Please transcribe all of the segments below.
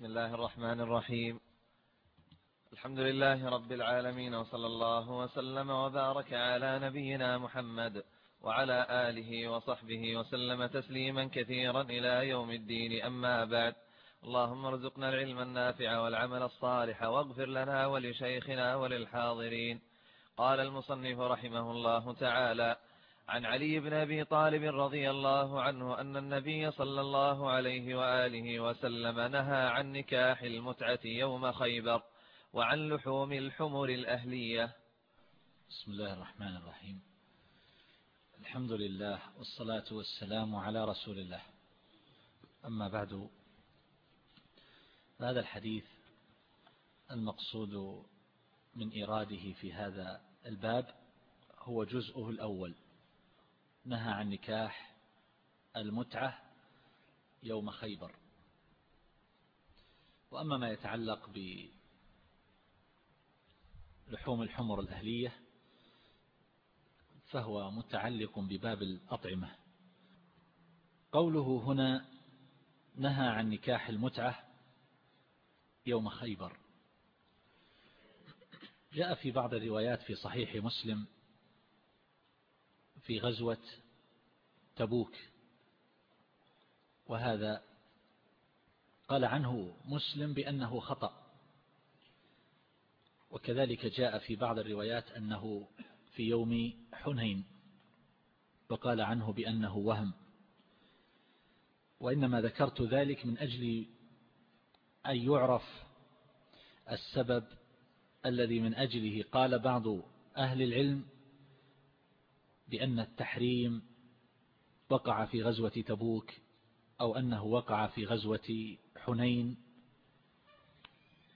بسم الله الرحمن الرحيم. الحمد لله رب العالمين وصلى الله وسلم وبارك على نبينا محمد وعلى آله وصحبه وسلم تسليما كثيرا إلى يوم الدين. أما بعد اللهم ارزقنا العلم النافع والعمل الصالح واغفر لنا ولشيخنا وللحاضرين. قال المصنف رحمه الله تعالى عن علي بن أبي طالب رضي الله عنه أن النبي صلى الله عليه وآله وسلم نهى عن نكاح المتعة يوم خيبر وعن لحوم الحمر الأهلية. بسم الله الرحمن الرحيم. الحمد لله والصلاة والسلام على رسول الله. أما بعد هذا الحديث المقصود من إراده في هذا الباب هو جزءه الأول. نهى عن نكاح المتعة يوم خيبر. وأما ما يتعلق بلحوم الحمر الأهلية فهو متعلق بباب الأطعمة. قوله هنا نهى عن نكاح المتعة يوم خيبر. جاء في بعض الروايات في صحيح مسلم في غزوة تبوك. وهذا قال عنه مسلم بأنه خطأ. وكذلك جاء في بعض الروايات أنه في يوم حنين وقال عنه بأنه وهم. وإنما ذكرت ذلك من أجل أن يعرف السبب الذي من أجله قال بعض أهل العلم بأن التحريم وقع في غزوة تبوك أو أنه وقع في غزوة حنين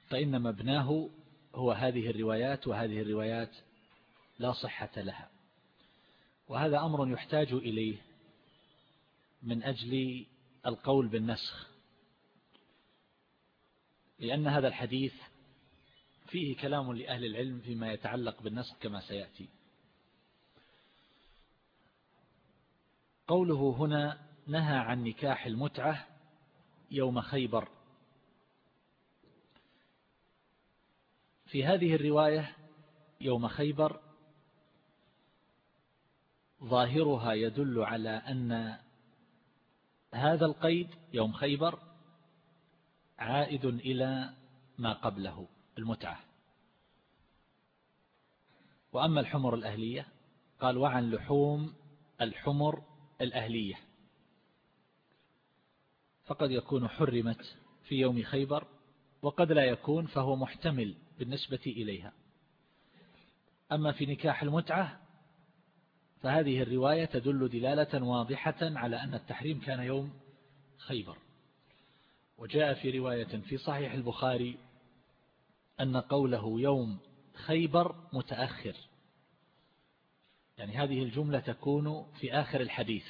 فإن مبناه هو هذه الروايات وهذه الروايات لا صحة لها. وهذا أمر يحتاج إليه من أجل القول بالنسخ لأن هذا الحديث فيه كلام لأهل العلم فيما يتعلق بالنسخ كما سيأتي. قوله هنا نهى عن نكاح المتعة يوم خيبر. في هذه الرواية يوم خيبر ظاهرها يدل على أن هذا القيد يوم خيبر عائد إلى ما قبله المتعة. وأما الحمر الأهلية قال وعن لحوم الحمر الأهلية. فقد يكون حرمت في يوم خيبر وقد لا يكون فهو محتمل بالنسبة إليها. أما في نكاح المتعة فهذه الرواية تدل دلالة واضحة على أن التحريم كان يوم خيبر. وجاء في رواية في صحيح البخاري أن قوله يوم خيبر متأخر. يعني هذه الجملة تكون في آخر الحديث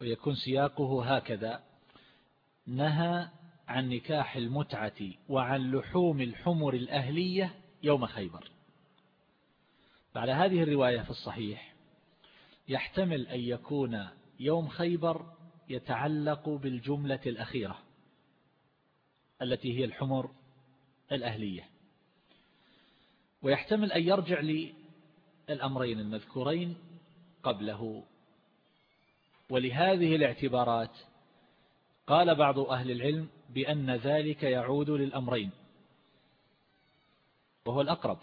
ويكون سياقه هكذا نهى عن نكاح المتعة وعن لحوم الحمر الأهلية يوم خيبر. بعد هذه الرواية في الصحيح يحتمل أن يكون يوم خيبر يتعلق بالجملة الأخيرة التي هي الحمر الأهلية. ويحتمل أن يرجع للأمرين المذكورين قبله. ولهذه الاعتبارات قال بعض أهل العلم بأن ذلك يعود للأمرين وهو الأقرب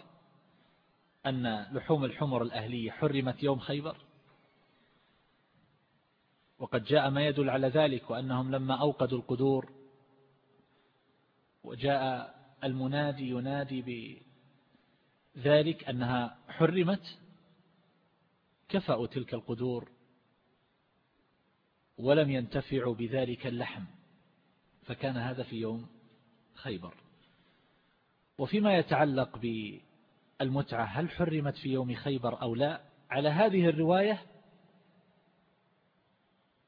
أن لحوم الحمر الأهلية حرمت يوم خيبر. وقد جاء ما يدل على ذلك وأنهم لما أوقدوا القدور وجاء المنادي ينادي بذلك أنها حرمت كفأوا تلك القدور ولم ينتفعوا بذلك اللحم فكان هذا في يوم خيبر. وفيما يتعلق بالمتعة هل حرمت في يوم خيبر أو لا؟ على هذه الرواية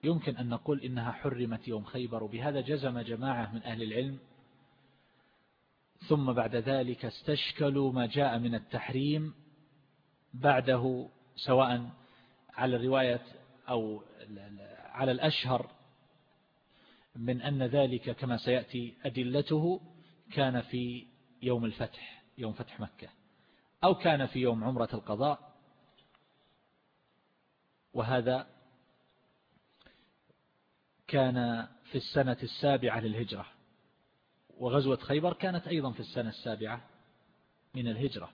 يمكن أن نقول إنها حرمت يوم خيبر وبهذا جزم جماعة من أهل العلم ثم بعد ذلك استشكلوا ما جاء من التحريم بعده سواء على الرواية أو على الأشهر من أن ذلك كما سيأتي أدلته كان في يوم الفتح يوم فتح مكة أو كان في يوم عمرة القضاء. وهذا كان في السنة السابعة للهجرة. وغزوة خيبر كانت أيضا في السنة السابعة من الهجرة.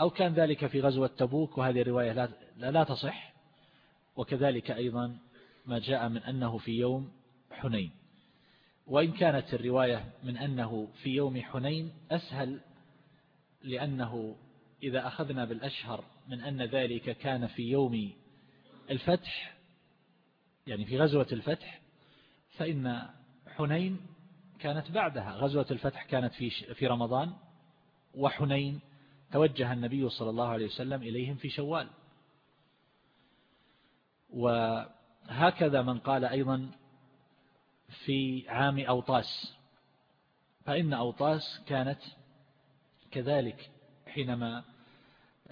أو كان ذلك في غزوة تبوك وهذه الرواية لا, لا تصح. وكذلك أيضا ما جاء من أنه في يوم حنين. وإن كانت الرواية من أنه في يوم حنين أسهل لأنه إذا أخذنا بالأشهر من أن ذلك كان في يوم الفتح يعني في غزوة الفتح فإن حنين كانت بعدها. غزوة الفتح كانت في في رمضان وحنين توجه النبي صلى الله عليه وسلم إليهم في شوال. وهكذا من قال أيضا في عام أوطاس. فإن أوطاس كانت كذلك حينما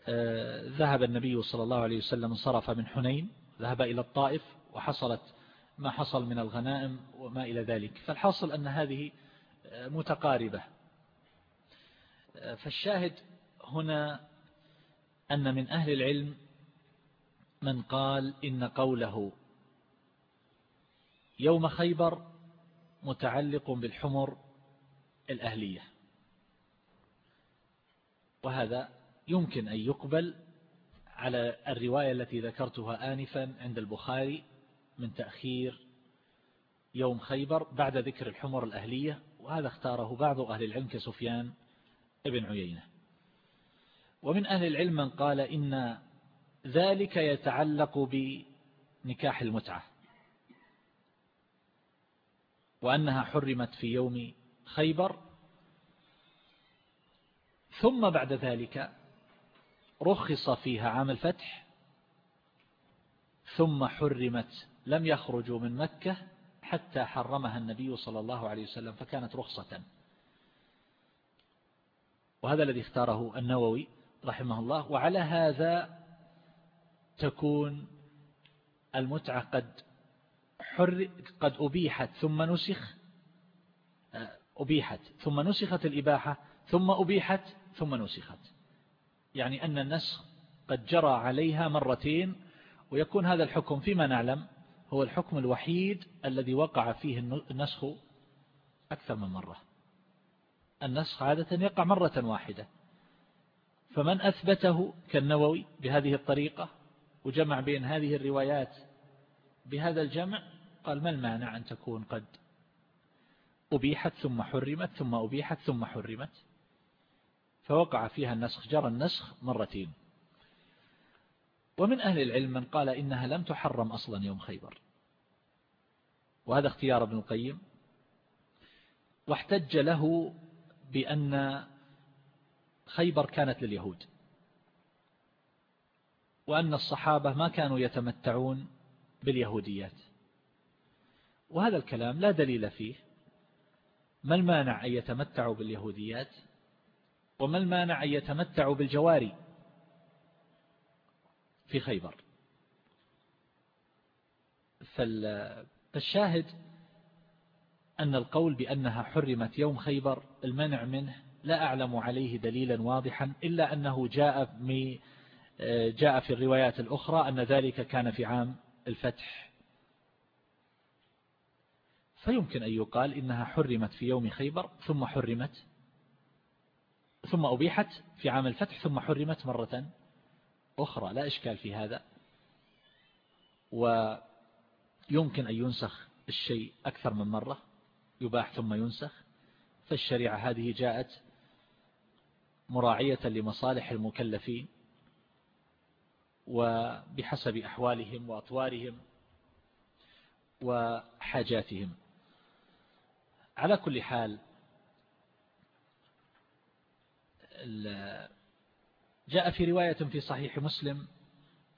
آه، ذهب النبي صلى الله عليه وسلم انصرف من حنين ذهب إلى الطائف وحصلت ما حصل من الغنائم وما إلى ذلك. فالحاصل أن هذه متقاربة. فالشاهد هنا أن من أهل العلم من قال إن قوله يوم خيبر متعلق بالحمر الأهلية. وهذا يمكن أن يقبل على الرواية التي ذكرتها آنفا عند البخاري من تأخير يوم خيبر بعد ذكر الحمر الأهلية وهذا اختاره بعض أهل العلم كسفيان ابن عيينة. ومن أهل العلم من قال إن ذلك يتعلق بنكاح المتعة وأنها حرمت في يوم خيبر. ثم بعد ذلك رخص فيها عام الفتح ثم حرمت لم يخرجوا من مكة حتى حرمها النبي صلى الله عليه وسلم فكانت رخصة. وهذا الذي اختاره النووي رحمه الله وعلى هذا تكون المتعة قد حر قد أبيحت ثم نسخ أبيحت ثم نسخت الإباحة ثم أبيحت ثم نسخت. يعني أن النسخ قد جرى عليها مرتين ويكون هذا الحكم فيما نعلم؟ هو الحكم الوحيد الذي وقع فيه النسخ أكثر من مرة. النسخ عادة يقع مرة واحدة. فمن أثبته كالنووي بهذه الطريقة وجمع بين هذه الروايات بهذا الجمع قال ما المانع أن تكون قد أبيحت ثم حرمت ثم أبيحت ثم حرمت؟ فوقع فيها النسخ جرى النسخ مرتين. ومن أهل العلم من قال إنها لم تحرم أصلا يوم خيبر. وهذا اختيار ابن القيم. واحتج له بأن خيبر كانت لليهود. وأن الصحابة ما كانوا يتمتعون باليهوديات. وهذا الكلام لا دليل فيه. ما المانع أن يتمتعوا باليهوديات؟ وما المانع أن يتمتعوا بالجواري؟ في خيبر. فالشاهد أن القول بأنها حرمت يوم خيبر المنع منه لا أعلم عليه دليلا واضحا إلا أنه جاء جاء في الروايات الأخرى أن ذلك كان في عام الفتح. فيمكن أن يقال إنها حرمت في يوم خيبر ثم حرمت ثم أبيحت في عام الفتح ثم حرمت مرة أخرى لا إشكال في هذا. ويمكن أن ينسخ الشيء أكثر من مرة يباح ثم ينسخ. فالشريعة هذه جاءت مراعية لمصالح المكلفين وبحسب أحوالهم وأطوارهم وحاجاتهم. على كل حال جاء في رواية في صحيح مسلم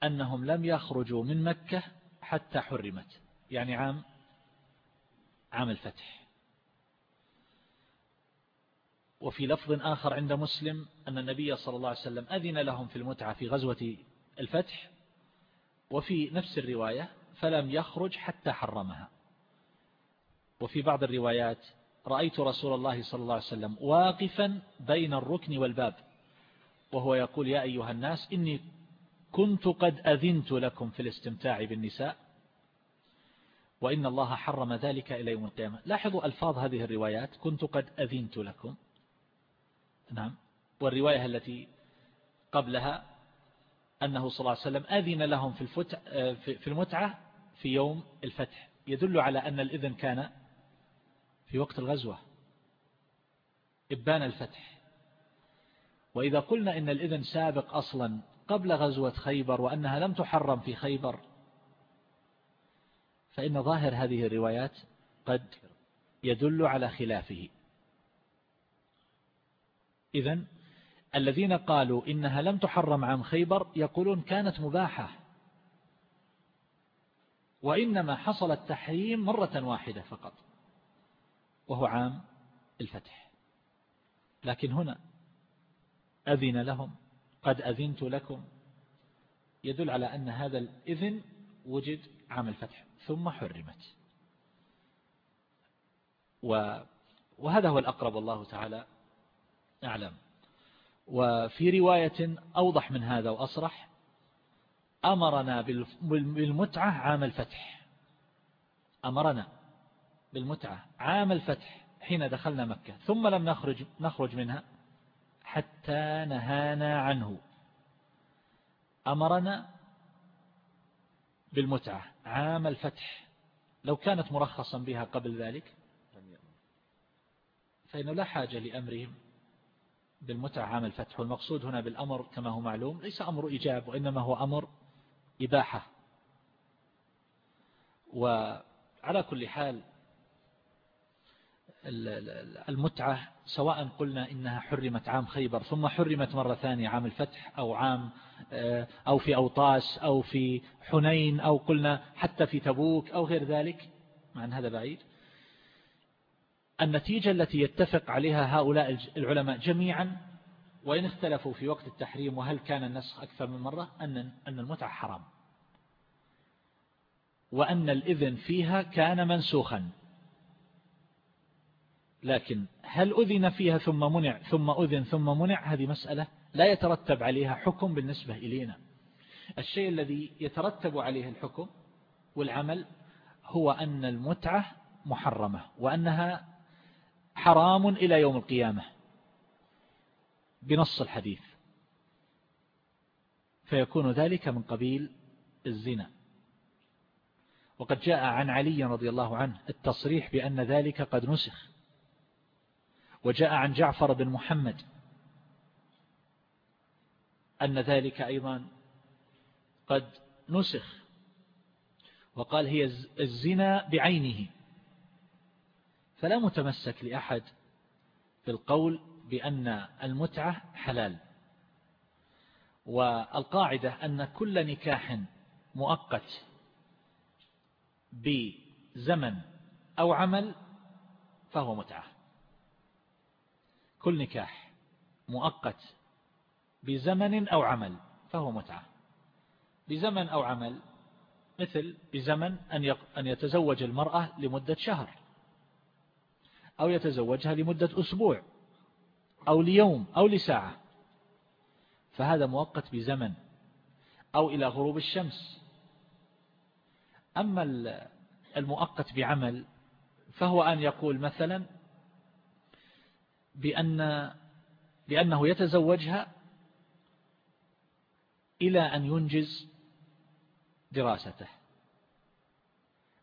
أنهم لم يخرجوا من مكة حتى حرمت يعني عام عام الفتح. وفي لفظ آخر عند مسلم أن النبي صلى الله عليه وسلم أذن لهم في المتعة في غزوة الفتح وفي نفس الرواية فلم يخرج حتى حرمها. وفي بعض الروايات رأيت رسول الله صلى الله عليه وسلم واقفا بين الركن والباب. وهو يقول يا أيها الناس إني كنت قد أذنت لكم في الاستمتاع بالنساء وإن الله حرم ذلك إلى يوم القيامة. لاحظوا ألفاظ هذه الروايات كنت قد أذنت لكم. نعم. والرواية التي قبلها أنه صلى الله عليه وسلم أذن لهم في, في المتعة في يوم الفتح. يدل على أن الإذن كان في وقت الغزوة إبان الفتح. وإذا قلنا إن الإذن سابق أصلا قبل غزوة خيبر وأنها لم تحرم في خيبر فإن ظاهر هذه الروايات قد يدل على خلافه. إذن الذين قالوا إنها لم تحرم عام خيبر يقولون كانت مباحة وإنما حصل التحريم مرة واحدة فقط وهو عام الفتح. لكن هنا أذن لهم قد أذنت لكم. يدل على أن هذا الإذن وجد عام الفتح ثم حرمت. وهذا هو الأقرب الله تعالى أعلم. وفي رواية أوضح من هذا وأصرح أمرنا بالمتعة عام الفتح. أمرنا بالمتعة عام الفتح حين دخلنا مكة ثم لم نخرج, نخرج منها. حتى نهانا عنه. أمرنا بالمتعة عام الفتح. لو كانت مرخصا بها قبل ذلك فإنه لا حاجة لأمرهم بالمتعة عام الفتح. والمقصود هنا بالأمر كما هو معلوم ليس أمر إجاب وإنما هو أمر إباحة. وعلى كل حال المتعة سواء قلنا إنها حرمت عام خيبر ثم حرمت مرة ثانية عام الفتح أو عام آه، أو في أوطاس أو في حنين أو قلنا حتى في تبوك أو غير ذلك مع أن هذا بعيد. النتيجة التي يتفق عليها هؤلاء العلماء جميعا وإن اختلفوا في وقت التحريم وهل كان النسخ أكثر من مرة أن أن المتعة حرام. وأن الإذن فيها كان منسوخا. لكن هل أذن فيها ثم منع ثم أذن ثم منع؟ هذه مسألة لا يترتب عليها حكم بالنسبة إلينا. الشيء الذي يترتب عليه الحكم والعمل هو أن المتعة محرمة وأنها حرام إلى يوم القيامة بنص الحديث. فيكون ذلك من قبيل الزنا. وقد جاء عن علي رضي الله عنه التصريح بأن ذلك قد نسخ. وجاء عن جعفر بن محمد أن ذلك أيضا قد نسخ وقال هي الزنا بعينه. فلا متمسك لأحد بالقول بأن المتعة حلال والقاعدة أن كل نكاح مؤقت بزمن أو عمل فهو متعة. كل نكاح مؤقت بزمن أو عمل فهو متعة. بزمن أو عمل مثل بزمن أن يتزوج المرأة لمدة شهر أو يتزوجها لمدة أسبوع أو ليوم أو لساعة. فهذا مؤقت بزمن أو إلى غروب الشمس. أما المؤقت بعمل فهو أن يقول مثلا بأن بأنه يتزوجها إلى أن ينجز دراسته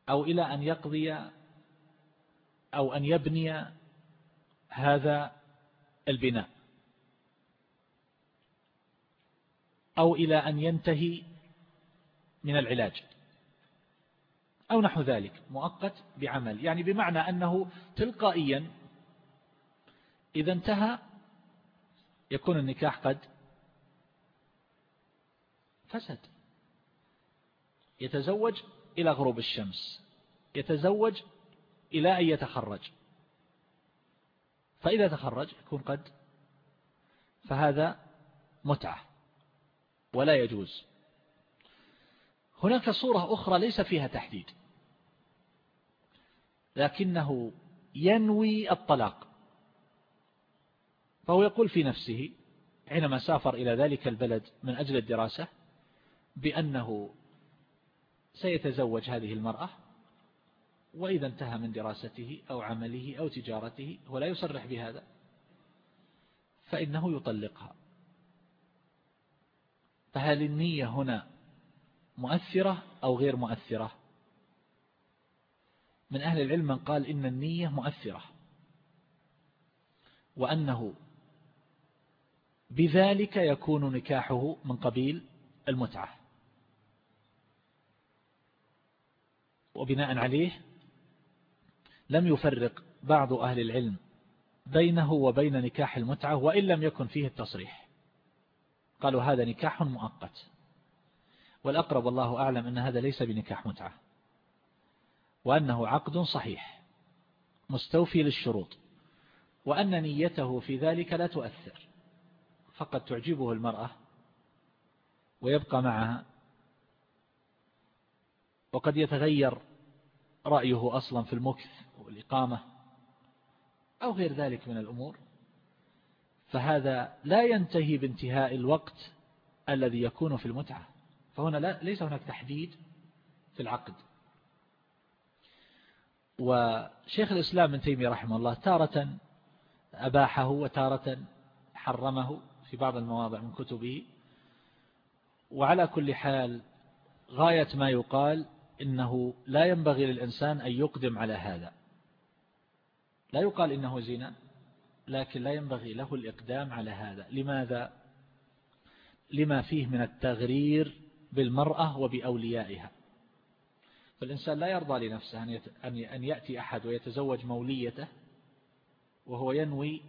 أو إلى أن يقضي أو أن يبني هذا البناء أو إلى أن ينتهي من العلاج أو نحو ذلك مؤقت بعمل يعني بمعنى أنه تلقائيا إذا انتهى يكون النكاح قد فسد. يتزوج إلى غروب الشمس. يتزوج إلى أن يتخرج. فإذا تخرج يكون قد فهذا متعة ولا يجوز. هناك صورة أخرى ليس فيها تحديد لكنه ينوي الطلاق. فهو يقول في نفسه حينما سافر إلى ذلك البلد من أجل الدراسة بأنه سيتزوج هذه المرأة وإذا انتهى من دراسته أو عمله أو تجارته هو لا يصرح بهذا فإنه يطلقها. فهل النية هنا مؤثرة أو غير مؤثرة؟ من أهل العلم من قال إن النية مؤثرة وأنه بذلك يكون نكاحه من قبيل المتعة. وبناء عليه لم يفرق بعض أهل العلم بينه وبين نكاح المتعة وإن لم يكن فيه التصريح. قالوا هذا نكاح مؤقت. والأقرب الله أعلم أن هذا ليس بنكاح متعة وأنه عقد صحيح مستوفي للشروط وأن نيته في ذلك لا تؤثر. فقد تعجبه المرأة ويبقى معها. وقد يتغير رأيه أصلا في المكث والإقامة أو غير ذلك من الأمور. فهذا لا ينتهي بانتهاء الوقت الذي يكون في المتعة. فهنا لا ليس هناك تحديد في العقد. وشيخ الإسلام من تيمية رحمه الله تارة أباحه وتارة حرمه في بعض المواضع من كتبه وعلى كل حال غاية ما يقال إنه لا ينبغي للإنسان أن يقدم على هذا. لا يقال إنه زنا لكن لا ينبغي له الإقدام على هذا. لماذا؟ لما فيه من التغرير بالمرأة وبأوليائها. فالإنسان لا يرضى لنفسه أن يأتي أحد ويتزوج موليته وهو ينوي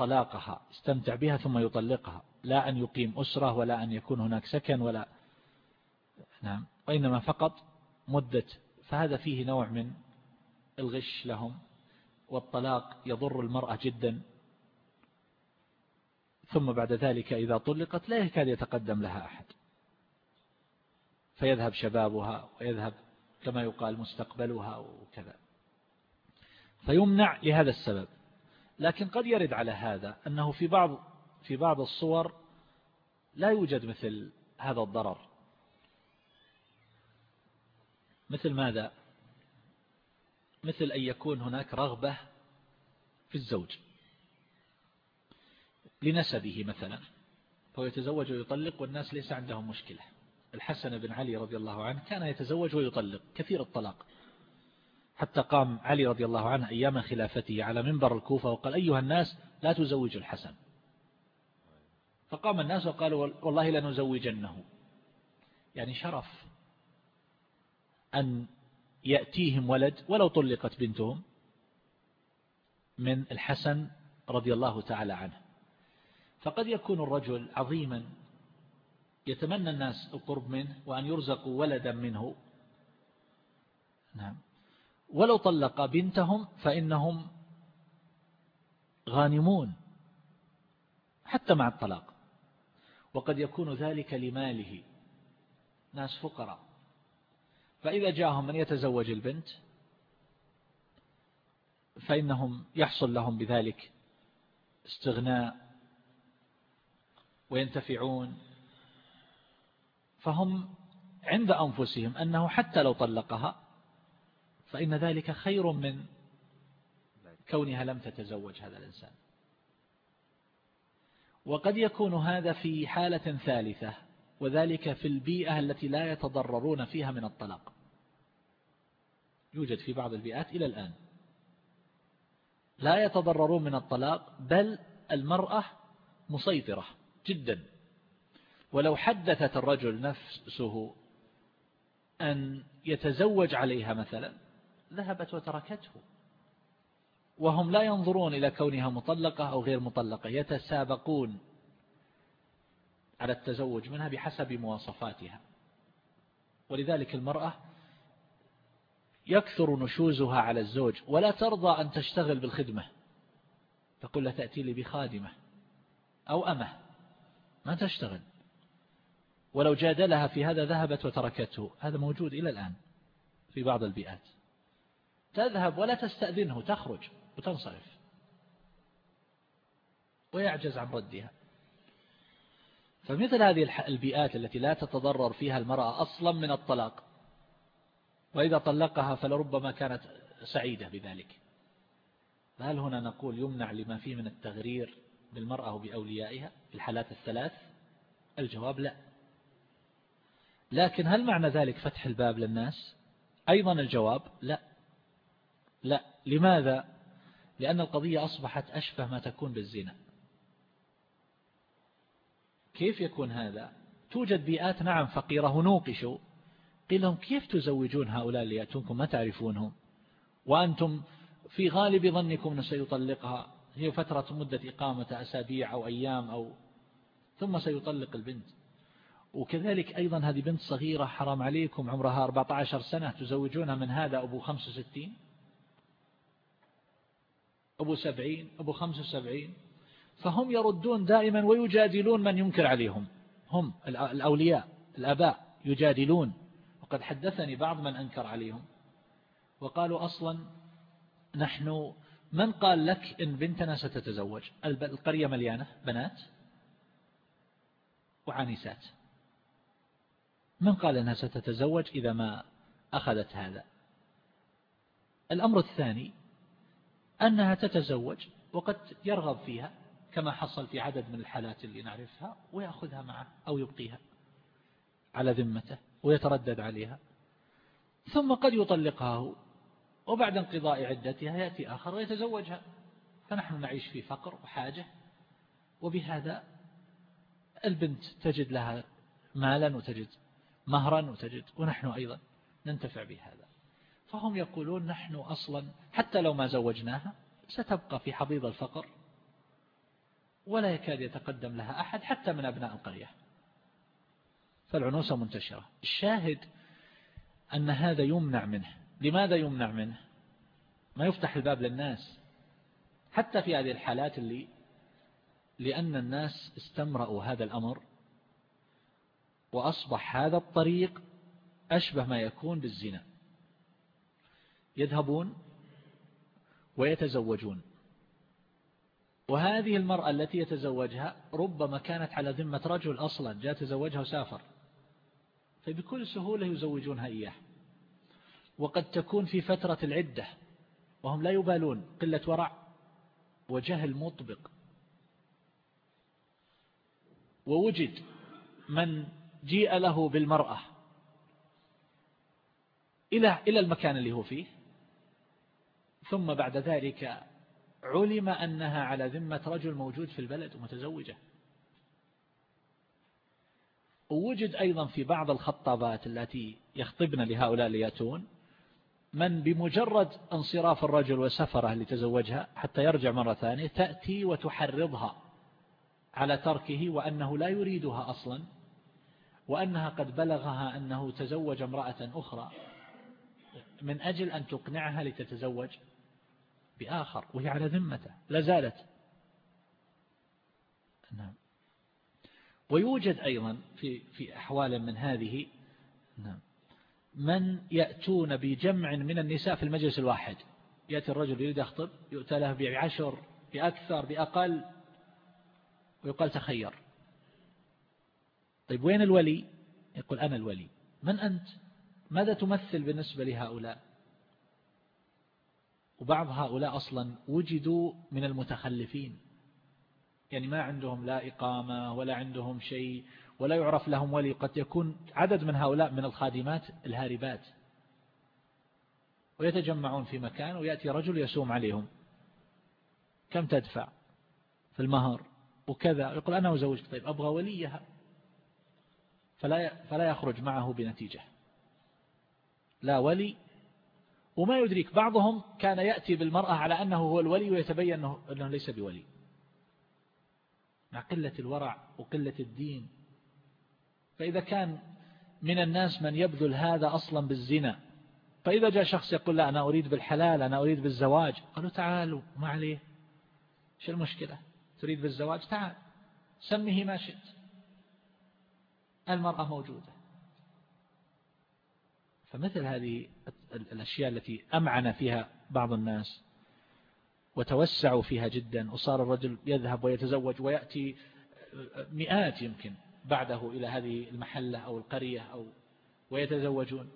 طلاقها استمتع بها ثم يطلقها لا أن يقيم أسرة ولا أن يكون هناك سكن ولا نعم وإنما فقط مدة فهذا فيه نوع من الغش لهم والطلاق يضر المرأة جدا. ثم بعد ذلك إذا طلقت لا يكاد يتقدم لها أحد. فيذهب شبابها ويذهب كما يقال مستقبلها وكذا. فيمنع لهذا السبب. لكن قد يرد على هذا أنه في بعض في بعض الصور لا يوجد مثل هذا الضرر. مثل ماذا؟ مثل أن يكون هناك رغبة في الزوج لنسبه مثلا فهو يتزوج ويطلق والناس ليس عندهم مشكلة. الحسن بن علي رضي الله عنه كان يتزوج ويطلق كثير الطلاق. حتى قام علي رضي الله عنه أيام خلافته على منبر الكوفة وقال أيها الناس لا تزوجوا الحسن. فقام الناس وقالوا والله لنزوجنه. يعني شرف أن يأتيهم ولد ولو طلقت بنتهم من الحسن رضي الله تعالى عنه. فقد يكون الرجل عظيما يتمنى الناس القرب منه وأن يرزقوا ولدا منه. نعم. ولو طلق بنتهم فإنهم غانمون حتى مع الطلاق. وقد يكون ذلك لماله. ناس فقراء. فإذا جاءهم من يتزوج البنت فإنهم يحصل لهم بذلك استغناء وينتفعون. فهم عند أنفسهم أنه حتى لو طلقها فإن ذلك خير من كونها لم تتزوج هذا الإنسان. وقد يكون هذا في حالة ثالثة وذلك في البيئة التي لا يتضررون فيها من الطلاق. يوجد في بعض البيئات إلى الآن. لا يتضررون من الطلاق بل المرأة مسيطرة جدا. ولو حدثت الرجل نفسه أن يتزوج عليها مثلا ذهبت وتركته. وهم لا ينظرون إلى كونها مطلقة أو غير مطلقة يتسابقون على التزوج منها بحسب مواصفاتها. ولذلك المرأة يكثر نشوزها على الزوج ولا ترضى أن تشتغل بالخدمة. تقول له تأتي لي بخادمة أو أمة ما تشتغل. ولو جادلها في هذا ذهبت وتركته. هذا موجود إلى الآن في بعض البيئات. تذهب ولا تستأذنه تخرج وتنصرف. ويعجز عن ردها. فمثل هذه البيئات التي لا تتضرر فيها المرأة أصلا من الطلاق. وإذا طلقها فلربما كانت سعيدة بذلك. فهل هنا نقول يمنع لما فيه من التغرير بالمرأة وبأوليائها في الحالات الثلاث؟ الجواب لا. لكن هل معنى ذلك فتح الباب للناس؟ أيضا الجواب لا. لا لماذا؟ لأن القضية أصبحت أشبه ما تكون بالزنا. كيف يكون هذا؟ توجد بيئات نعم فقيرة نوقشوا قيل لهم كيف تزوجون هؤلاء اللي يأتونكم؟ ما تعرفونهم؟ وأنتم في غالب ظنكم أنه سيطلقها. هي فترة مدة إقامة أسابيع أو أيام أو ثم سيطلق البنت. وكذلك أيضا هذه بنت صغيرة حرام عليكم عمرها 14 سنة تزوجونها من هذا أبو 65 أبو 70 أبو 75 فهم يردون دائما ويجادلون من ينكر عليهم. هم الأولياء الأباء يجادلون. وقد حدثني بعض من أنكر عليهم. وقالوا أصلا نحن من قال لك إن بنتنا ستتزوج؟ القرية مليانة بنات وعنيسات من قال أنها ستتزوج إذا ما أخذت هذا؟ الأمر الثاني أنها تتزوج وقد يرغب فيها كما حصل في عدد من الحالات اللي نعرفها ويأخذها معه أو يبقيها على ذمته ويتردد عليها. ثم قد يطلقها وبعد انقضاء عدتها يأتي آخر ويتزوجها. فنحن نعيش في فقر وحاجة وبهذا البنت تجد لها مالا وتجد مهرا وتجد ونحن أيضا ننتفع بهذا. فهم يقولون نحن أصلا حتى لو ما زوجناها ستبقى في حضيض الفقر. ولا يكاد يتقدم لها أحد حتى من أبناء القرية. فالعنوسة منتشرة. الشاهد أن هذا يمنع منه. لماذا يمنع منه؟ ما يفتح الباب للناس. حتى في هذه الحالات اللي لأن الناس استمرأوا هذا الأمر وأصبح هذا الطريق أشبه ما يكون بالزنا. يذهبون ويتزوجون. وهذه المرأة التي يتزوجها ربما كانت على ذمة رجل أصلا جاء تزوجها وسافر. فبكل سهولة يزوجونها إياه. وقد تكون في فترة العدة وهم لا يبالون قلة ورع وجهل مطبق. ووجد من جيء له بالمرأة إلى إلى المكان اللي هو فيه. ثم بعد ذلك علم أنها على ذمة رجل موجود في البلد ومتزوجة. ووجد أيضا في بعض الخطابات التي يخطبن لهؤلاء اللي يأتون من بمجرد انصراف الرجل وسفره لتزوجها حتى يرجع مرة ثانية تأتي وتحرضها على تركه وأنه لا يريدها أصلا وأنها قد بلغها أنه تزوج امرأة أخرى من أجل أن تقنعها لتتزوج. بآخر وهي على ذمته لا زالت. نعم. ويوجد أيضا في في أحوال من هذه نعم من يأتون بجمع من النساء في المجلس الواحد. يأتي الرجل يريد يخطب يؤتى له بعشر بأكثر بأقل ويقال تخير. طيب وين الولي؟ يقول أنا الولي. من أنت؟ ماذا تمثل بالنسبة لهؤلاء؟ وبعض هؤلاء أصلا وجدوا من المتخلفين. يعني ما عندهم لا إقامة ولا عندهم شيء ولا يعرف لهم ولي. قد يكون عدد من هؤلاء من الخادمات الهاربات. ويتجمعون في مكان ويأتي رجل يسوم عليهم. كم تدفع في المهر؟ وكذا. يقول أنا أزوجك طيب أبغى وليها. فلا فلا يخرج معه بنتيجة. لا ولي وما يدرك بعضهم كان يأتي بالمرأة على أنه هو الولي ويتبين أنه, ليس بولي. مع قلة الورع وقلة الدين. فإذا كان من الناس من يبذل هذا أصلا بالزنا فإذا جاء شخص يقول لا أنا أريد بالحلال أنا أريد بالزواج قالوا تعالوا ما عليه. شو المشكلة؟ تريد بالزواج؟ تعال سمه ما شئت. المرأة موجودة. فمثل هذه الأشياء التي أمعن فيها بعض الناس وتوسعوا فيها جدا وصار الرجل يذهب ويتزوج ويأتي مئات يمكن بعده إلى هذه المحلة أو القرية أو ويتزوجون.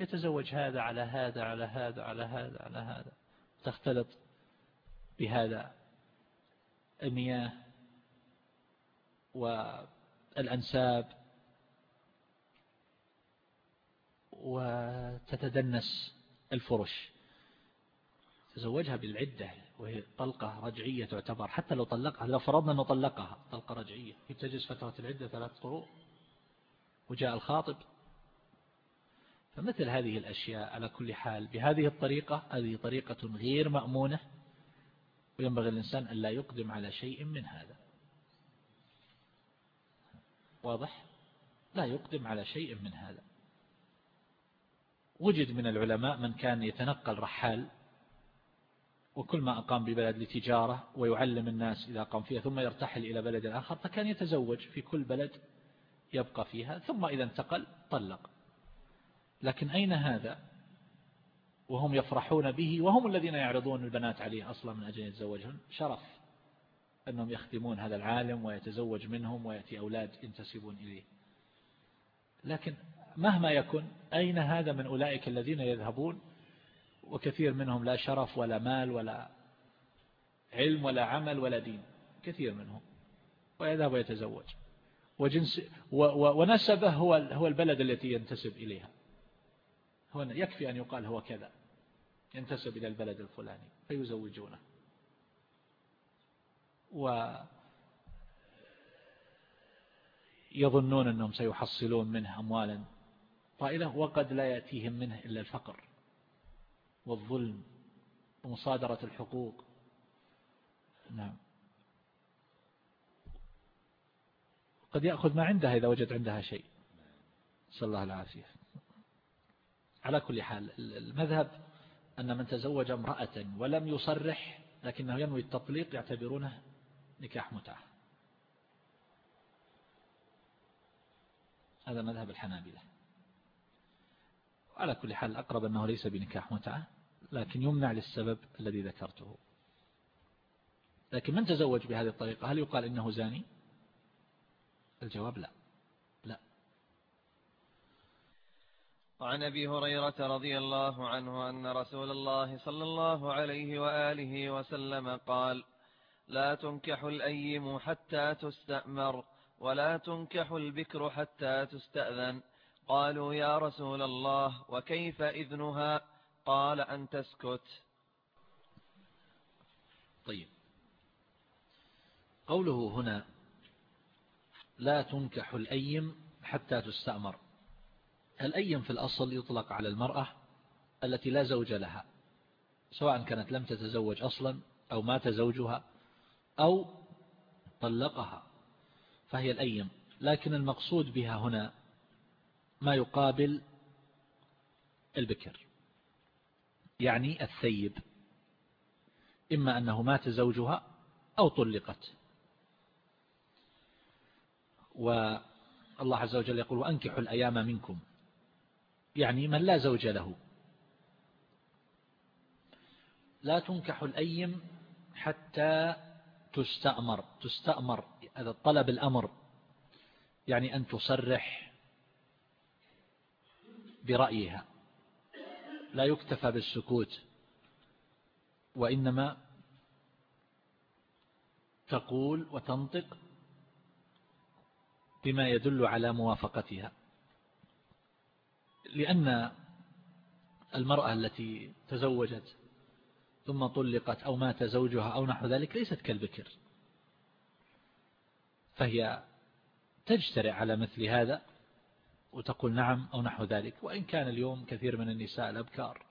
يتزوج هذا على هذا على هذا على هذا على هذا. تختلط بهذا المياه والأنساب وتتدنس الفرش. تزوجها بالعدة وهي طلقة رجعية تعتبر. حتى لو طلقها لو فرضنا أنه طلقها طلقة رجعية تجلس فترة العدة ثلاث قروء وجاء الخاطب. فمثل هذه الأشياء على كل حال بهذه الطريقة هذه طريقة غير مأمونة وينبغي الإنسان أن لا يقدم على شيء من هذا. واضح؟ لا يقدم على شيء من هذا. وجد من العلماء من كان يتنقل رحال وكل ما أقام ببلد لتجارة ويعلم الناس إذا قام فيها ثم يرتحل إلى بلد آخر فكان يتزوج في كل بلد يبقى فيها ثم إذا انتقل طلق. لكن أين هذا؟ وهم يفرحون به وهم الذين يعرضون البنات عليه أصلا من أجل يتزوجهم شرف أنهم يخدمون هذا العالم ويتزوج منهم ويأتي أولاد ينتسبون إليه. لكن مهما يكن أين هذا من أولئك الذين يذهبون؟ وكثير منهم لا شرف ولا مال ولا علم ولا عمل ولا دين كثير منهم ويذهب ويتزوج. وجنس ونسبه هو هو البلد التي ينتسب إليها. هو يكفي أن يقال هو كذا ينتسب إلى البلد الفلاني فيزوجونه. و يظنون أنهم سيحصلون منه أموالا. طائلة وقد لا يأتيهم منه إلا الفقر والظلم ومصادرة الحقوق. نعم. قد يأخذ ما عندها إذا وجد عندها شيء. صلى الله العافية. على كل حال المذهب أن من تزوج امرأة ولم يصرح لكنه ينوي التطليق يعتبرونه نكاح متعة. هذا مذهب الحنابلة. على كل حال أقرب أنه ليس بنكاح متعة لكن يمنع للسبب الذي ذكرته. لكن من تزوج بهذه الطريقة؟ هل يقال إنه زاني؟ الجواب لا. لا. وعن أبي هريرة رضي الله عنه أن رسول الله صلى الله عليه وآله وسلم قال لا تنكح الأيم حتى تستأمر ولا تنكح البكر حتى تستأذن. قالوا يا رسول الله وكيف إذنها؟ قال أن تسكت. طيب. قوله هنا لا تنكح الأيم حتى تستأمر. الأيم في الأصل يطلق على المرأة التي لا زوج لها سواء كانت لم تتزوج أصلا أو مات زوجها أو طلقها فهي الأيم. لكن المقصود بها هنا ما يقابل البكر يعني الثيب إما أنه مات زوجها أو طلقت. والله عز وجل يقول وأنكحوا الأيام منكم. يعني من لا زوج له. لا تنكح الأيم حتى تستأمر تستأمر هذا طلب الأمر يعني أن تصرح برأيها. لا يكتفى بالسكوت وإنما تقول وتنطق بما يدل على موافقتها. لأن المرأة التي تزوجت ثم طلقت أو مات زوجها أو نحو ذلك ليست كالبكر فهي تجترع على مثل هذا وتقول نعم أو نحو ذلك. وإن كان اليوم كثير من النساء الأبكار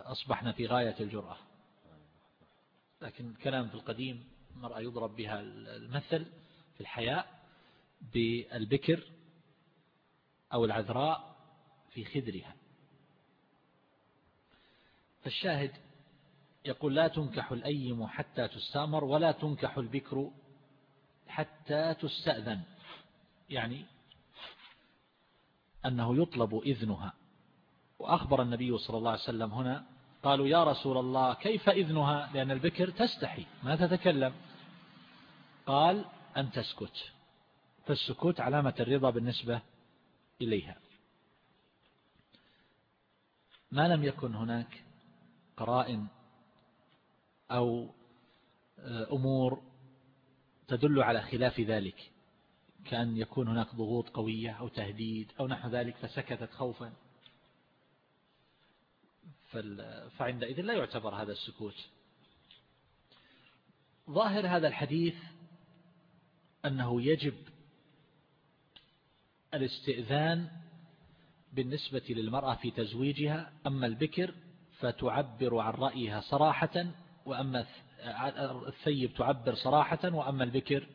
أصبحنا في غاية الجرأة. لكن كلام في القديم المرأة يضرب بها المثل في الحياء بالبكر أو العذراء في خدرها. فالشاهد يقول لا تنكح الأيم حتى تستأمر ولا تنكح البكر حتى تستأذن. يعني أنه يطلب إذنها. وأخبر النبي صلى الله عليه وسلم هنا قالوا يا رسول الله كيف إذنها؟ لأن البكر تستحي. ما تتكلم. قال أن تسكت. فالسكوت علامة الرضا بالنسبة إليها. ما لم يكن هناك قرائن أو آه، أمور تدل على خلاف ذلك. كأن يكون هناك ضغوط قوية أو تهديد أو نحو ذلك فسكتت خوفا. فعندئذ لا يعتبر هذا السكوت. ظاهر هذا الحديث أنه يجب الاستئذان بالنسبة للمرأة في تزويجها أما البكر فتعبر عن رأيها صراحة وأما الثيب تعبر صراحة وأما البكر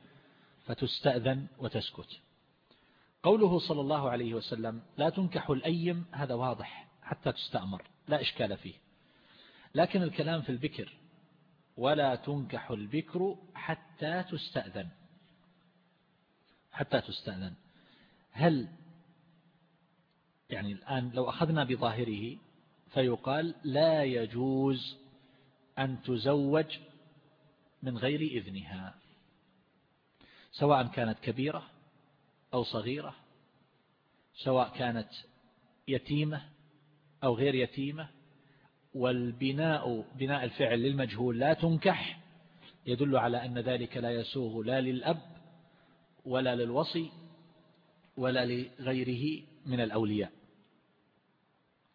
فتستأذن وتسكت. قوله صلى الله عليه وسلم لا تنكح الأيم هذا واضح حتى تستأمر لا إشكال فيه. لكن الكلام في البكر ولا تنكح البكر حتى تستأذن. حتى تستأذن. هل يعني الآن لو أخذنا بظاهره فيقال لا يجوز أن تزوج من غير إذنها. سواء كانت كبيرة أو صغيرة سواء كانت يتيمة أو غير يتيمة والبناء بناء الفعل للمجهول لا تنكح يدل على أن ذلك لا يسوغ لا للأب ولا للوصي ولا لغيره من الأولياء.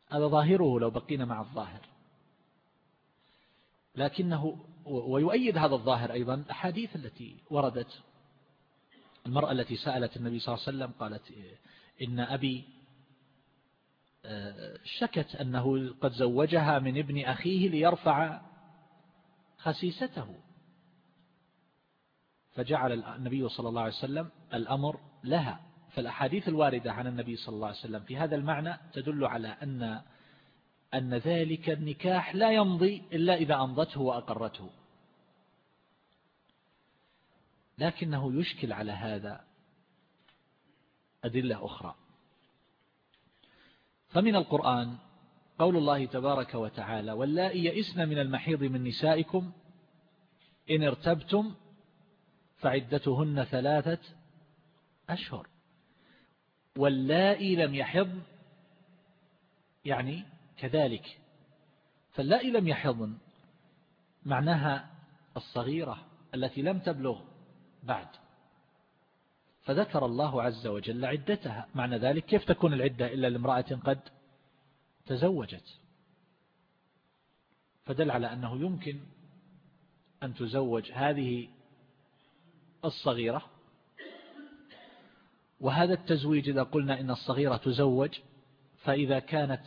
هذا ظاهره لو بقينا مع الظاهر. لكنه ويؤيد هذا الظاهر أيضا الأحاديث التي وردت المرأة التي سألت النبي صلى الله عليه وسلم قالت إن أبي آه، شكت أنه قد زوجها من ابن أخيه ليرفع خسيسته. فجعل النبي صلى الله عليه وسلم الأمر لها. فالأحاديث الواردة عن النبي صلى الله عليه وسلم في هذا المعنى تدل على أن أن ذلك النكاح لا يمضي إلا إذا أمضته وأقرته. لكنه يشكل على هذا أدلة أخرى. فمن القرآن قول الله تبارك وتعالى واللائي يئسن من المحيض من نسائكم إن ارتبتم فعدتهن ثلاثة أشهر. واللائي لم يحض يعني كذلك. فاللائي لم يحضن معناها الصغيرة التي لم تبلغ بعد. فذكر الله عز وجل عدتها. معنى ذلك كيف تكون العدة إلا لامرأة قد تزوجت؟ فدل على أنه يمكن أن تزوج هذه الصغيرة. وهذا التزويج إذا قلنا إن الصغيرة تزوج فإذا كانت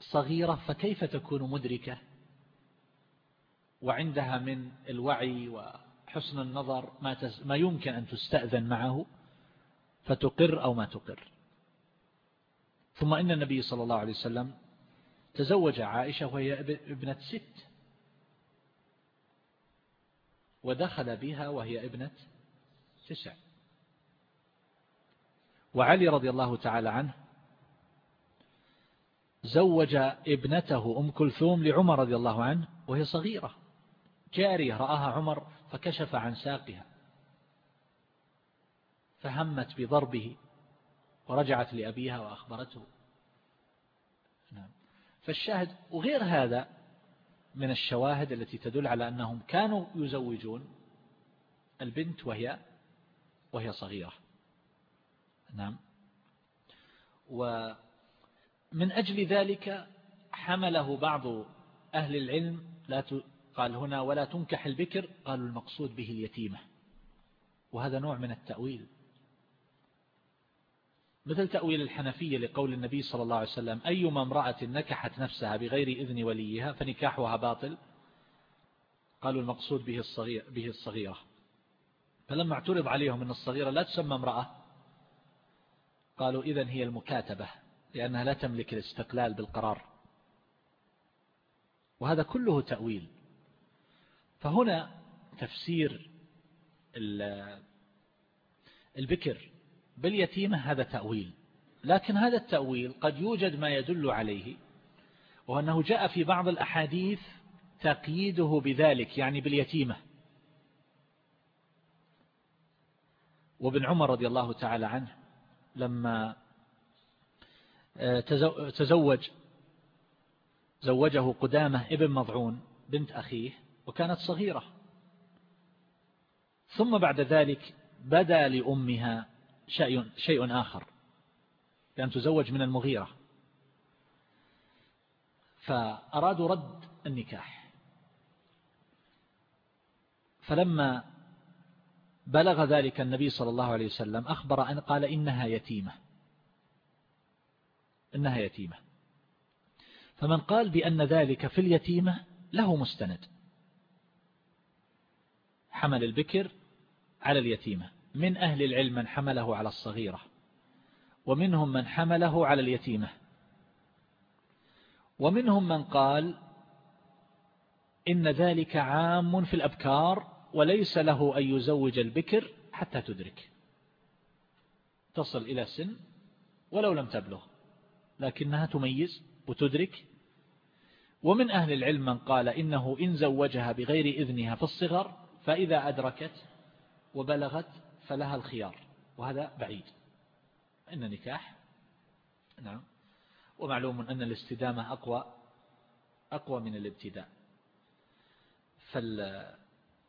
صغيرة فكيف تكون مدركة؟ وعندها من الوعي وحسن النظر ما, ما يمكن أن تستأذن معه فتقر أو ما تقر. ثم إن النبي صلى الله عليه وسلم تزوج عائشة وهي ابنة ست. ودخل بها وهي ابنة تسع. وعلي رضي الله تعالى عنه زوج ابنته أم كلثوم لعمر رضي الله عنه وهي صغيرة. جارية رآها عمر فكشف عن ساقها فهمت بضربه ورجعت لأبيها وأخبرته. نعم. فالشاهد وغير هذا من الشواهد التي تدل على أنهم كانوا يزوجون البنت وهي وهي صغيرة. نعم. ومن أجل ذلك حمله بعض أهل العلم لا قال هنا ولا تنكح البكر قالوا المقصود به اليتيمة. وهذا نوع من التأويل. مثل تأويل الحنفية لقول النبي صلى الله عليه وسلم أيما امرأة نكحت نفسها بغير إذن وليها فنكاحها باطل. قالوا المقصود به الصغير به الصغيرة. فلما اعترض عليهم أن الصغيرة لا تسمى امرأة قالوا إذن هي المكاتبة لأنها لا تملك الاستقلال بالقرار. وهذا كله تأويل. فهنا تفسير البكر باليتيمة هذا تأويل. لكن هذا التأويل قد يوجد ما يدل عليه وأنه جاء في بعض الأحاديث تقييده بذلك يعني باليتيمة. وابن عمر رضي الله تعالى عنه لما آه، تزوج زوجه قدامة ابن مضعون بنت أخيه وكانت صغيرة. ثم بعد ذلك بدا لأمها شيء, شيء آخر بأن تزوج من المغيرة. فأرادوا رد النكاح. فلما بلغ ذلك النبي صلى الله عليه وسلم أخبر أن قال إنها يتيمة. إنها يتيمة. فمن قال بأن ذلك في اليتيمة له مستند. حمل البكر على اليتيمة. من أهل العلم من حمله على الصغيرة ومنهم من حمله على اليتيمة. ومنهم من قال إن ذلك عام في الأبكار وليس له أن يزوج البكر حتى تدرك. تصل إلى سن ولو لم تبلغ لكنها تميز وتدرك. ومن أهل العلم من قال إنه إن زوجها بغير إذنها في الصغر فإذا أدركت وبلغت فلها الخيار وهذا بعيد. إن نكاح نعم ومعلوم أن الاستدامة أقوى أقوى من الابتداء.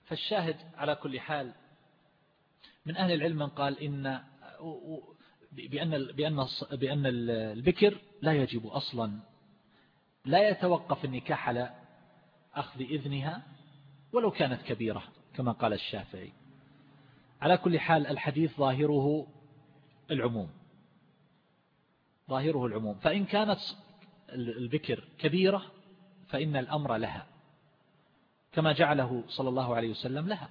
فالشاهد على كل حال من أهل العلم من قال إن بأن بأن بأن البكر لا يجب أصلا لا يتوقف النكاح على أخذ إذنها ولو كانت كبيرة. كما قال الشافعي. على كل حال الحديث ظاهره العموم. ظاهره العموم. فإن كانت البكر كبيرة فإن الأمر لها. كما جعله صلى الله عليه وسلم لها.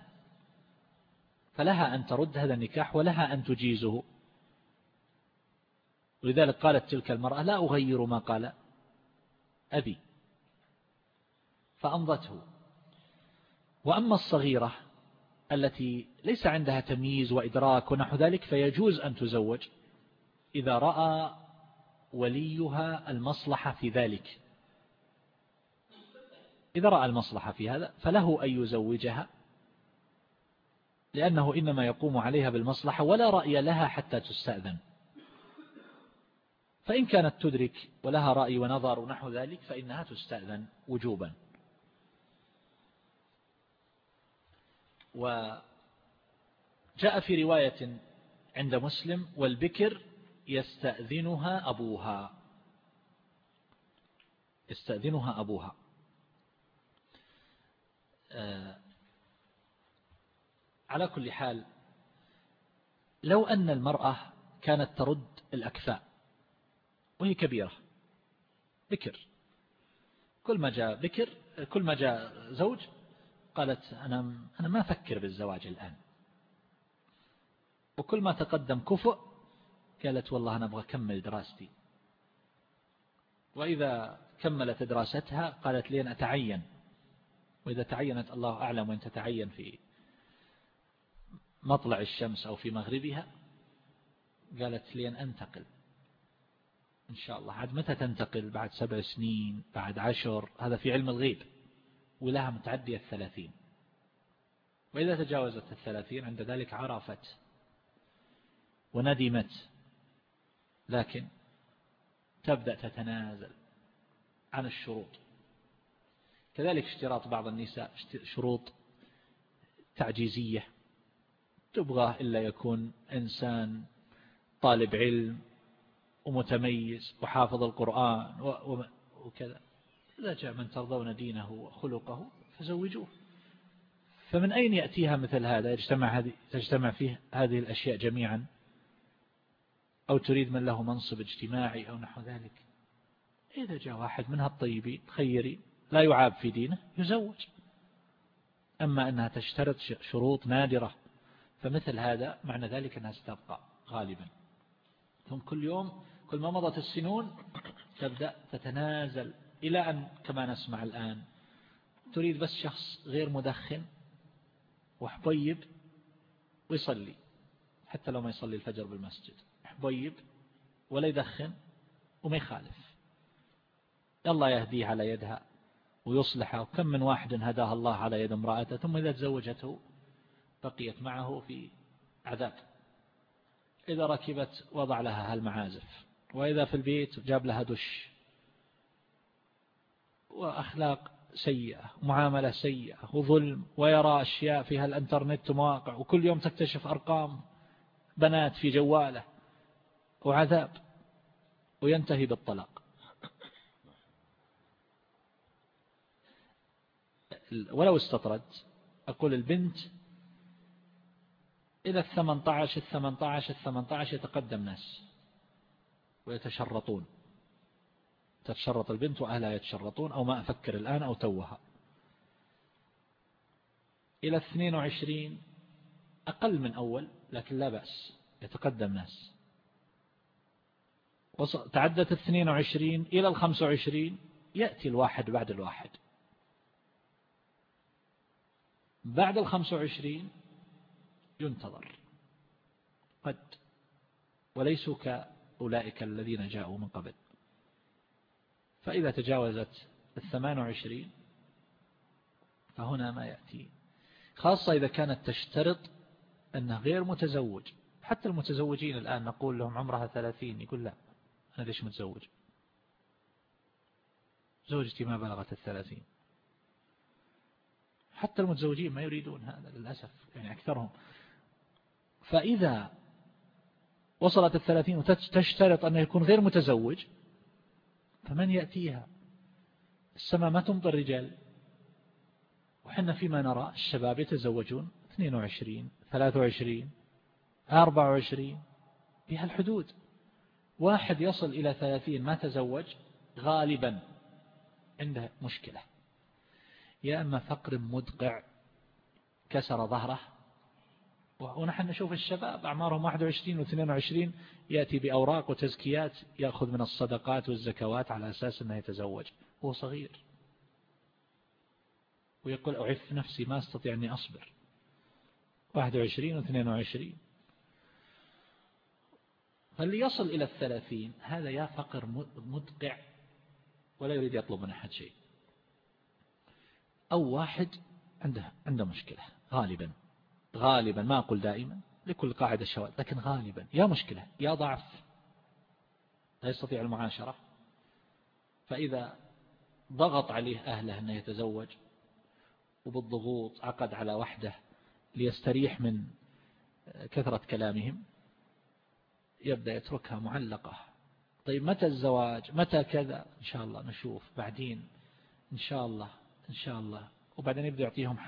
فلها أن ترد هذا النكاح ولها أن تجيزه. ولذلك قالت تلك المرأة لا أغير ما قال أبي. فأمضته. وأما الصغيرة التي ليس عندها تمييز وإدراك ونحو ذلك فيجوز أن تزوج إذا رأى وليها المصلحة في ذلك. إذا رأى المصلحة في هذا فله أن يزوجها لأنه إنما يقوم عليها بالمصلحة ولا رأي لها حتى تستأذن. فإن كانت تدرك ولها رأي ونظر ونحو ذلك فإنها تستأذن وجوبا. وجاء في رواية عند مسلم والبكر يستأذنها أبوها. يستأذنها أبوها. آه، على كل حال لو أن المرأة كانت ترد الأكفاء وهي كبيرة بكر. كل ما جاء بكر كل ما جاء زوج قالت أنا, أنا ما أفكر بالزواج الآن. وكل ما تقدم كفؤ قالت والله أنا أبغى أكمل دراستي. وإذا كملت دراستها قالت لي أتعين. وإذا تعينت الله أعلم وإن تتعين في مطلع الشمس أو في مغربها. قالت لي أن أنتقل. إن شاء الله. عاد متى تنتقل؟ بعد سبع سنين بعد عشر. هذا في علم الغيب. ولها متعدية الثلاثين. وإذا تجاوزت الثلاثين عند ذلك عرفت وندمت. لكن تبدأ تتنازل عن الشروط. كذلك اشتراط بعض النساء شروط تعجيزية. تبغى إلا يكون إنسان طالب علم ومتميز وحافظ القرآن وكذا. إذا جاء من ترضون دينه وخلقه فزوجوه. فمن أين يأتيها مثل هذا؟ يجتمع, هذه تجتمع فيه هذه الأشياء جميعا؟ أو تريد من له منصب اجتماعي أو نحو ذلك؟ إذا جاء واحد منها الطيبين خيري لا يعاب في دينه يزوج. أما أنها تشترط شروط نادرة فمثل هذا معنى ذلك أنها ستبقى غالبا. ثم كل يوم كل ما مضت السنون تبدأ تتنازل إلى أن كما نسمع الآن تريد بس شخص غير مدخن وحبيب ويصلي حتى لو ما يصلي الفجر بالمسجد. حبيب ولا يدخن وما يخالف. الله يهديه على يدها ويصلحه وكم من واحد هداها الله على يد امرأته ثم إذا تزوجته بقيت معه في عذاب. إذا ركبت وضع لها هالمعازف وإذا في البيت جاب لها دش وأخلاق سيئة معاملة سيئة وظلم ويرى أشياء فيها الانترنت ومواقع وكل يوم تكتشف أرقام بنات في جواله وعذاب وينتهي بالطلاق. ولو استطرد أقول البنت إلى الثمن طعش الثمن طعش الثمن طعش يتقدم ناس ويتشرطون. تتشرط البنت وأهلها يتشرطون أو ما أفكر الآن أو توها. إلى 22 أقل من أول لكن لا بأس يتقدم ناس. تعدت 22 إلى ال 25 يأتي الواحد بعد الواحد. بعد ال 25 ينتظر. قد وليسوا كأولئك الذين جاءوا من قبل. فإذا تجاوزت الثمان وعشرين فهنا ما يأتي. خاصة إذا كانت تشترط أنه غير متزوج. حتى المتزوجين الآن نقول لهم عمرها ثلاثين يقول لا أنا ليش متزوج؟ زوجتي ما بلغت الثلاثين. حتى المتزوجين ما يريدون هذا للأسف يعني أكثرهم. فإذا وصلت الثلاثين وتشترط أنه يكون غير متزوج فمن يأتيها؟ السماء ما تمطر رجال وحنا فيما نرى الشباب يتزوجون 22 23 24 في هالحدود. واحد يصل إلى 30 ما تزوج غالبا عنده مشكلة. يا أما فقر مدقع كسر ظهره ونحن نشوف الشباب أعمارهم 21 و 22 يأتي بأوراق وتزكيات يأخذ من الصدقات والزكوات على أساس أنه يتزوج. هو صغير. ويقول أعف نفسي ما أستطيع أني أصبر. 21 و 22 فاللي يصل إلى الثلاثين. هذا يا فقر مدقع ولا يريد يطلب من أحد شيء. أو واحد عنده عنده مشكلة غالبا. غالبا ما أقول دائما لكل قاعدة شواذ لكن غالبا. يا مشكلة يا ضعف. لا يستطيع المعاشرة. فإذا ضغط عليه أهله أنه يتزوج وبالضغوط عقد على وحده ليستريح من كثرة كلامهم يبدأ يتركها معلقة. طيب متى الزواج؟ متى كذا؟ إن شاء الله نشوف بعدين. إن شاء الله إن شاء الله. وبعدين يبدأ يعطيهم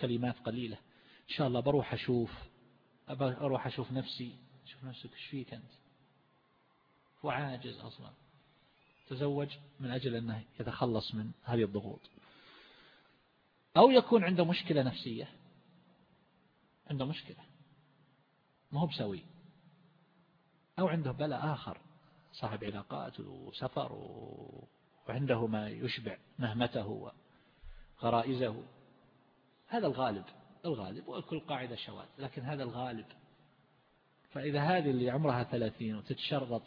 كلمات قليلة. إن شاء الله بروح أشوف أروح أشوف نفسي شوف نفسك إيش فيك أنت؟ وعاجز أصلا. تزوج من أجل أنه يتخلص من هذه الضغوط. أو يكون عنده مشكلة نفسية. عنده مشكلة. ما هو بسوي. أو عنده بلاء آخر. صاحب علاقات وسفر وعنده ما يشبع نهمته وغرائزه. هذا الغالب. الغالب وكل قاعدة شواذ لكن هذا الغالب. فإذا هذه اللي عمرها ثلاثين وتتشرط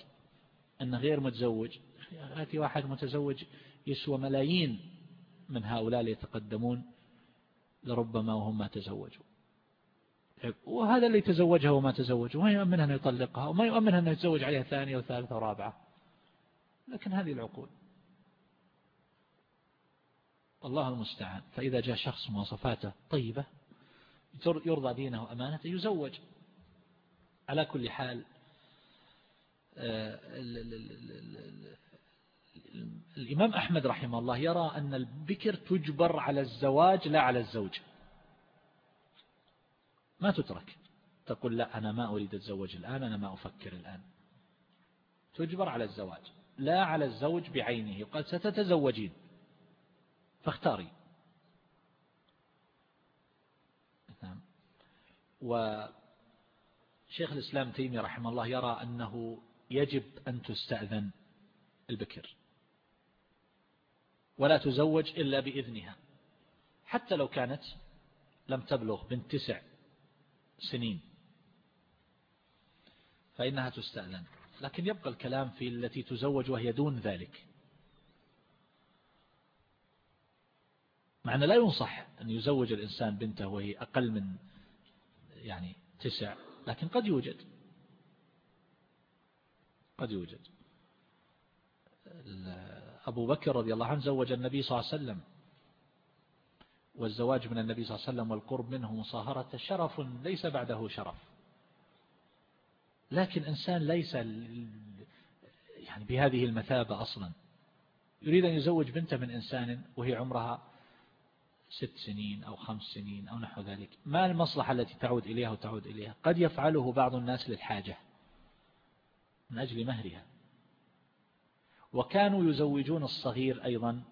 أنه غير متزوج يأتي واحد متزوج يسوى ملايين من هؤلاء اللي يتقدمون لربما وهم ما تزوجوا. وهذا اللي تزوجها وما تزوج وما يؤمنها أن يطلقها وما يؤمنها أن يتزوج عليها ثانية وثالثة ورابعة. لكن هذه العقول. الله المستعان. فإذا جاء شخص مواصفاته طيبة يرضى دينه وأمانته يزوج. على كل حال آه، الإمام أحمد رحمه الله يرى أن البكر تجبر على الزواج لا على الزوج. ما تترك. تقول لا أنا ما أريد أتزوج الآن أنا ما أفكر الآن. تجبر على الزواج. لا على الزوج بعينه. يقال ستتزوجين. فاختاري نعم وشيخ الإسلام تيمي رحمه الله يرى أنه يجب أن تستأذن البكر ولا تزوج إلا بإذنها. حتى لو كانت لم تبلغ بنت تسع سنين فإنها تستأذن. لكن يبقى الكلام في التي تزوج وهي دون ذلك. معنى لا ينصح أن يزوج الإنسان بنته وهي أقل من يعني تسع لكن قد يوجد. قد يوجد. أبو بكر رضي الله عنه زوج النبي صلى الله عليه وسلم. والزواج من النبي صلى الله عليه وسلم والقرب منه مصاهرة شرف ليس بعده شرف. لكن إنسان ليس يعني بهذه المثابة أصلا. يريد أن يزوج بنته من إنسان وهي عمرها ست سنين أو خمس سنين أو نحو ذلك. ما المصلحة التي تعود إليها وتعود إليها؟ قد يفعله بعض الناس للحاجة من أجل مهرها. وكانوا يزوجون الصغير أيضا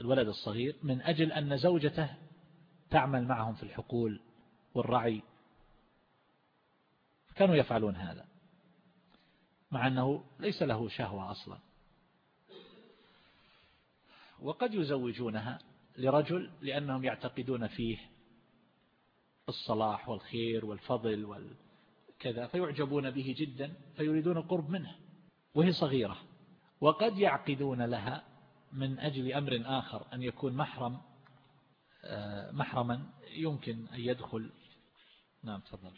الولد الصغير من أجل أن زوجته تعمل معهم في الحقول والرعي. كانوا يفعلون هذا مع أنه ليس له شهوة أصلا. وقد يزوجونها لرجل لأنهم يعتقدون فيه الصلاح والخير والفضل والكذا فيعجبون به جدا فيريدون القرب منه وهي صغيرة وقد يعقدون لها من أجل أمر آخر أن يكون محرم آه، محرما يمكن أن يدخل. نعم تفضل.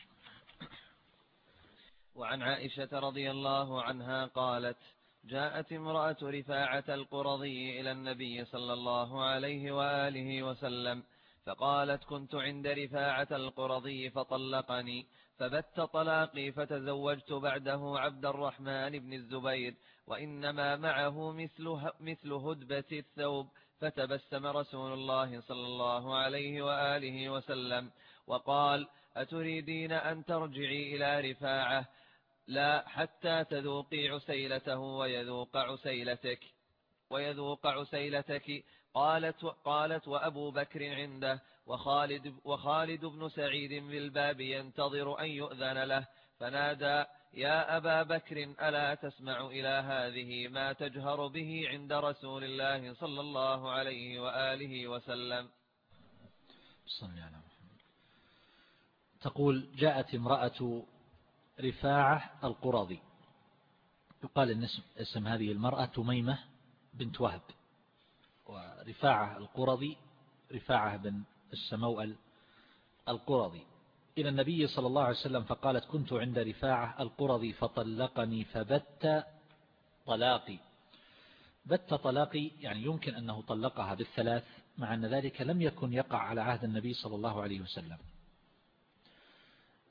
وعن عائشة رضي الله عنها قالت جاءت امرأة رفاعة القرضي إلى النبي صلى الله عليه وآله وسلم فقالت كنت عند رفاعة القرضي فطلقني فبت طلاقي فتزوجت بعده عبد الرحمن بن الزبير وإنما معه مثل, مثل هدبة الثوب فتبسم رسول الله صلى الله عليه وآله وسلم وقال أتريدين أن ترجعي إلى رفاعة؟ لا حتى تذوقي عسيلته ويذوق عسيلتك ويذوق عسيلتك. قالت قالت وأبو بكر عنده وخالد, وخالد بن سعيد بالباب ينتظر أن يؤذن له. فنادى يا أبا بكر ألا تسمع إلى هذه ما تجهر به عند رسول الله صلى الله عليه وآله وسلم. صلى على محمد تقول جاءت امرأة رفاعة القرظي يقال اسم هذه المرأة تميمة بنت وهب. ورفاعة القرظي رفاعة بن السموأل القرظي إلى النبي صلى الله عليه وسلم فقالت كنت عند رفاعة القرظي فطلقني فبت طلاقي. بت طلاقي يعني يمكن أنه طلقها بالثلاث مع أن ذلك لم يكن يقع على عهد النبي صلى الله عليه وسلم.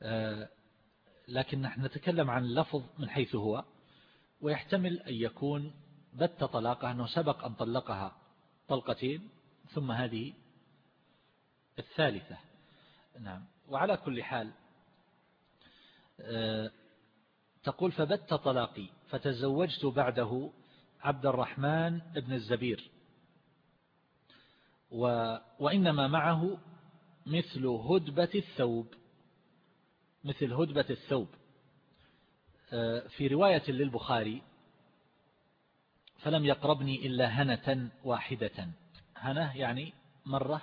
آه، لكن نحن نتكلم عن اللفظ من حيث هو ويحتمل أن يكون بت طلاقها أنه سبق أن طلقها طلقتين ثم هذه الثالثة. نعم. وعلى كل حال آه، تقول فبت طلاقي فتزوجت بعده عبد الرحمن بن الزبير. وإنما معه مثل هدبة الثوب. مثل هدبة الثوب. آه، في رواية للبخاري فلم يقربني إلا هنة واحدة. هنة يعني مرة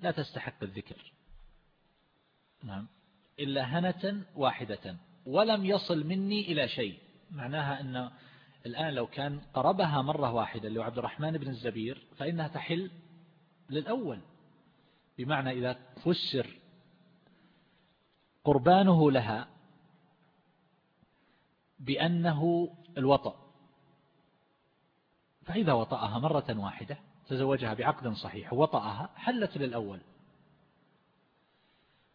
لا تستحق الذكر. نعم. إلا هنة واحدة ولم يصل مني إلى شيء. معناها أن الآن لو كان قربها مرة واحدة لو عبد الرحمن بن الزبير فإنها تحل للأول. بمعنى إذا فسر قربانه لها بأنه الوطأ. فإذا وطأها مرة واحدة تزوجها بعقد صحيح وطأها حلت للأول.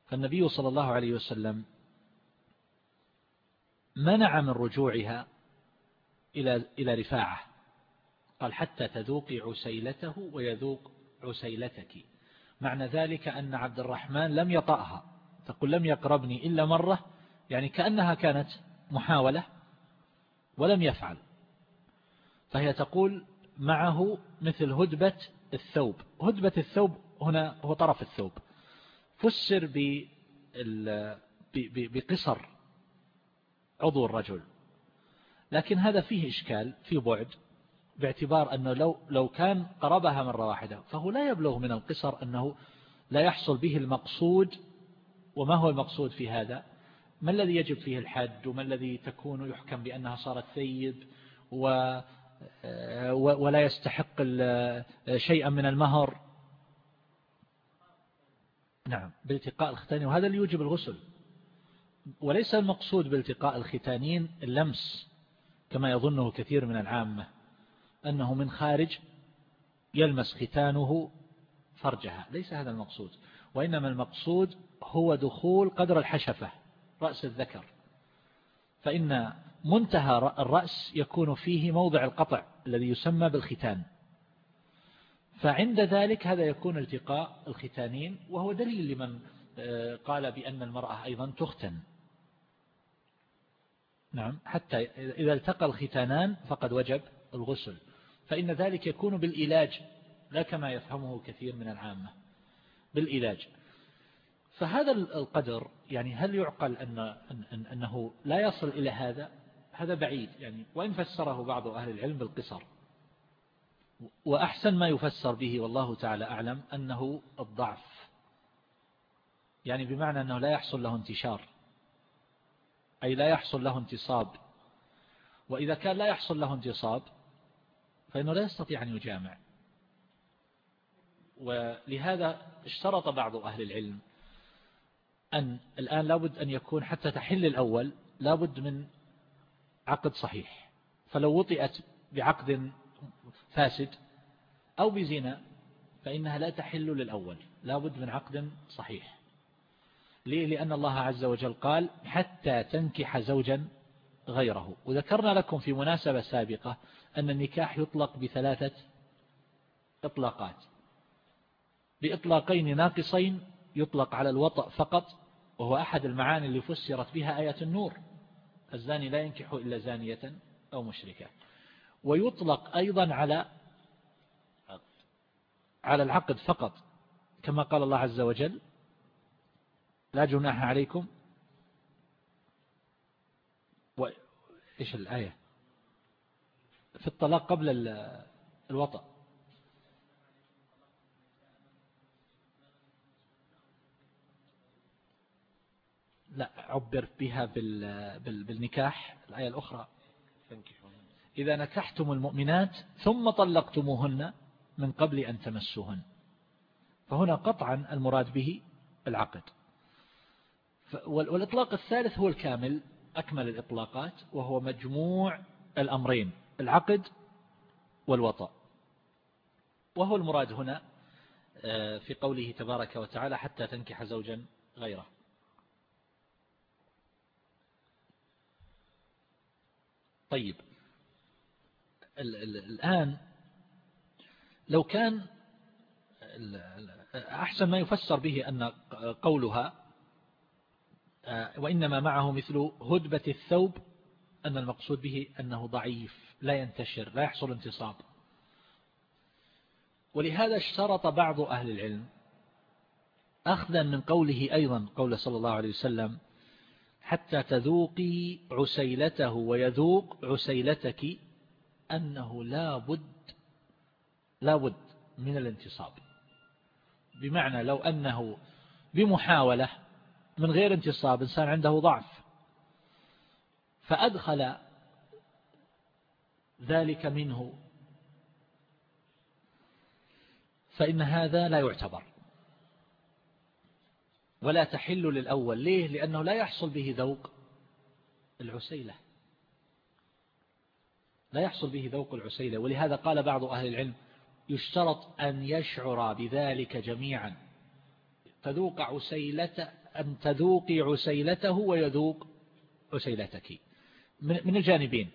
فالنبي صلى الله عليه وسلم منع من رجوعها إلى إلى رفاعة. قال حتى تذوقي عسيلته ويذوق عسيلتك. معنى ذلك أن عبد الرحمن لم يطأها. تقول لم يقربني إلا مرة يعني كأنها كانت محاولة ولم يفعل. فهي تقول معه مثل هدبة الثوب. هدبة الثوب هنا هو طرف الثوب. فسر بقصر عضو الرجل. لكن هذا فيه إشكال فيه بعد باعتبار أنه لو, لو كان قربها مرة واحدة فهو لا يبلغ من القصر أنه لا يحصل به المقصود وما هو المقصود في هذا؟ ما الذي يجب فيه الحد؟ وما الذي تكون يحكم بأنها صارت ثيب؟ و ولا يستحق شيئا من المهر؟ نعم بالتقاء الختانين. وهذا اللي يوجب الغسل. وليس المقصود بالتقاء الختانين اللمس كما يظنه كثير من العامة أنه من خارج يلمس ختانه فرجها. ليس هذا المقصود. وإنما المقصود هو دخول قدر الحشفة رأس الذكر. فإن منتهى الرأس يكون فيه موضع القطع الذي يسمى بالختان. فعند ذلك هذا يكون التقاء الختانين وهو دليل لمن آه، قال بأن المرأة أيضا تختن. نعم حتى إذا التقى الختانان فقد وجب الغسل. فإن ذلك يكون بالإلاج لا كما يفهمه كثير من العامة. بالإلاج. فهذا القدر يعني هل يعقل أن أن أنه لا يصل إلى هذا؟ هذا بعيد يعني وإن فسره بعض أهل العلم بالقصر. وأحسن ما يفسر به والله تعالى أعلم أنه الضعف. يعني بمعنى أنه لا يحصل له انتشار. أي لا يحصل له انتصاب. وإذا كان لا يحصل له انتصاب فإنه لا يستطيع أن يجامع. ولهذا اشترط بعض أهل العلم أن الآن لابد أن يكون حتى تحل الأول لابد من عقد صحيح. فلو وطئت بعقد فاسد أو بزنا فإنها لا تحل للأول. لابد من عقد صحيح. ليه؟ لأن الله عز وجل قال حتى تنكح زوجا غيره. وذكرنا لكم في مناسبة سابقة أن النكاح يطلق بثلاثة إطلاقات. بإطلاقين ناقصين يطلق على الوطأ فقط وهو أحد المعاني اللي فسرت بها آية النور. الزاني لا ينكح إلا زانية أو مشركة. ويطلق أيضا على على العقد فقط كما قال الله عز وجل لا جناح عليكم. وإيش الآية؟ في الطلاق قبل الوطأ. لا عبر بها بالنكاح الآية الأخرى. إذا نكحتم المؤمنات ثم طلقتموهن من قبل أن تمسوهن. فهنا قطعا المراد به العقد. والإطلاق الثالث هو الكامل أكمل الإطلاقات وهو مجموع الأمرين العقد والوطأ. وهو المراد هنا آه، في قوله تبارك وتعالى حتى تنكح زوجا غيره. طيب. الآن لو كان أحسن ما يفسر به أن قولها آه، وإنما معه مثل هدبة الثوب أن المقصود به أنه ضعيف لا ينتشر لا يحصل انتصاب. ولهذا اشترط بعض أهل العلم أخذا من قوله أيضا قول صلى الله عليه وسلم حتى تذوقي عسيلته ويذوق عسيلتك أنه لا بد لا بد من الانتصاب. بمعنى لو أنه بمحاولة من غير انتصاب إنسان عنده ضعف فأدخل ذلك منه فإن هذا لا يعتبر. ولا تحل للأول. ليه؟ لأنه لا يحصل به ذوق العسيلة. لا يحصل به ذوق العسيلة. ولهذا قال بعض أهل العلم يشترط أن يشعر بذلك جميعا. تذوق عسيلة أن تذوقي عسيلته ويذوق عسيلتك. من الجانبين.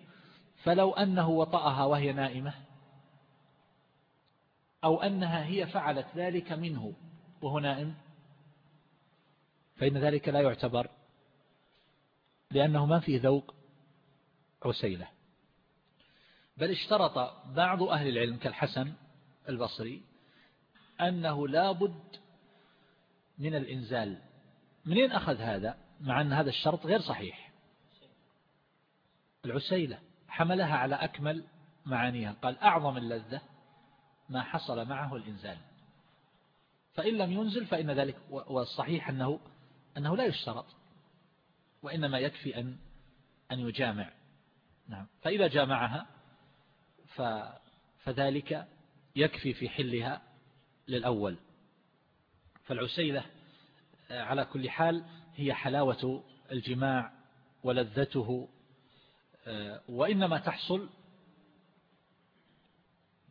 فلو أنه وطأها وهي نائمة أو أنها هي فعلت ذلك منه وهو نائم فإن ذلك لا يعتبر لأنه ما فيه ذوق عسيلة بل اشترط بعض أهل العلم كالحسن البصري أنه لا بد من الإنزال. منين أخذ هذا؟ مع أن هذا الشرط غير صحيح. العسيلة حملها على أكمل معانيها. قال أعظم اللذة ما حصل معه الإنزال. فإن لم ينزل فإن ذلك والصحيح أنه أنه لا يشترط وإنما يكفي أن أن يجامع. نعم. فإذا جامعها فذلك يكفي في حلها للأول. فالعسيلة آه، على كل حال هي حلاوة الجماع ولذته آه، وإنما تحصل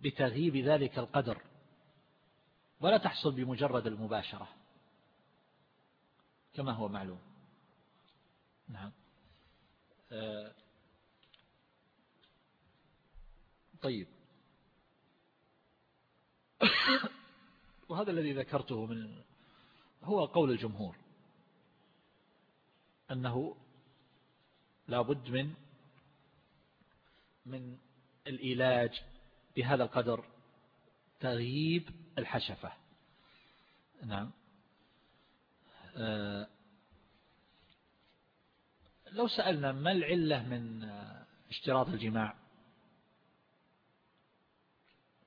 بتغييب ذلك القدر. ولا تحصل بمجرد المباشرة. كما هو معلوم. نعم. آه، طيب. وهذا الذي ذكرته من هو قول الجمهور أنه لا بد من من الإيلاج بهذا القدر تغييب الحشفة. نعم. لو سألنا ما العلة من اشتراط الجماع؟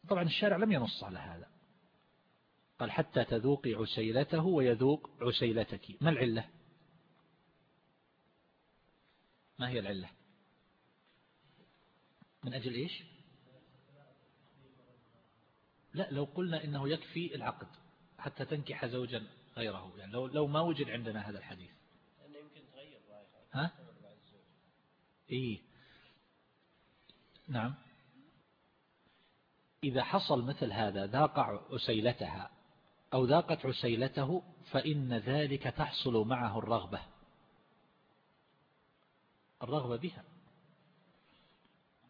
طبعا الشارع لم ينص على هذا. قال حتى تذوقي عسيلته ويذوق عسيلتك. ما العلة؟ ما هي العلة؟ من أجل إيش؟ لا لو قلنا إنه يكفي العقد حتى تنكح زوجا. غيره. يعني لو لو ما وجد عندنا هذا الحديث. يمكن تغير ها؟ إيه. نعم. إذا حصل مثل هذا ذاق عسيلتها أو ذاقت عسيلته فإن ذلك تحصل معه الرغبة. الرغبة بها.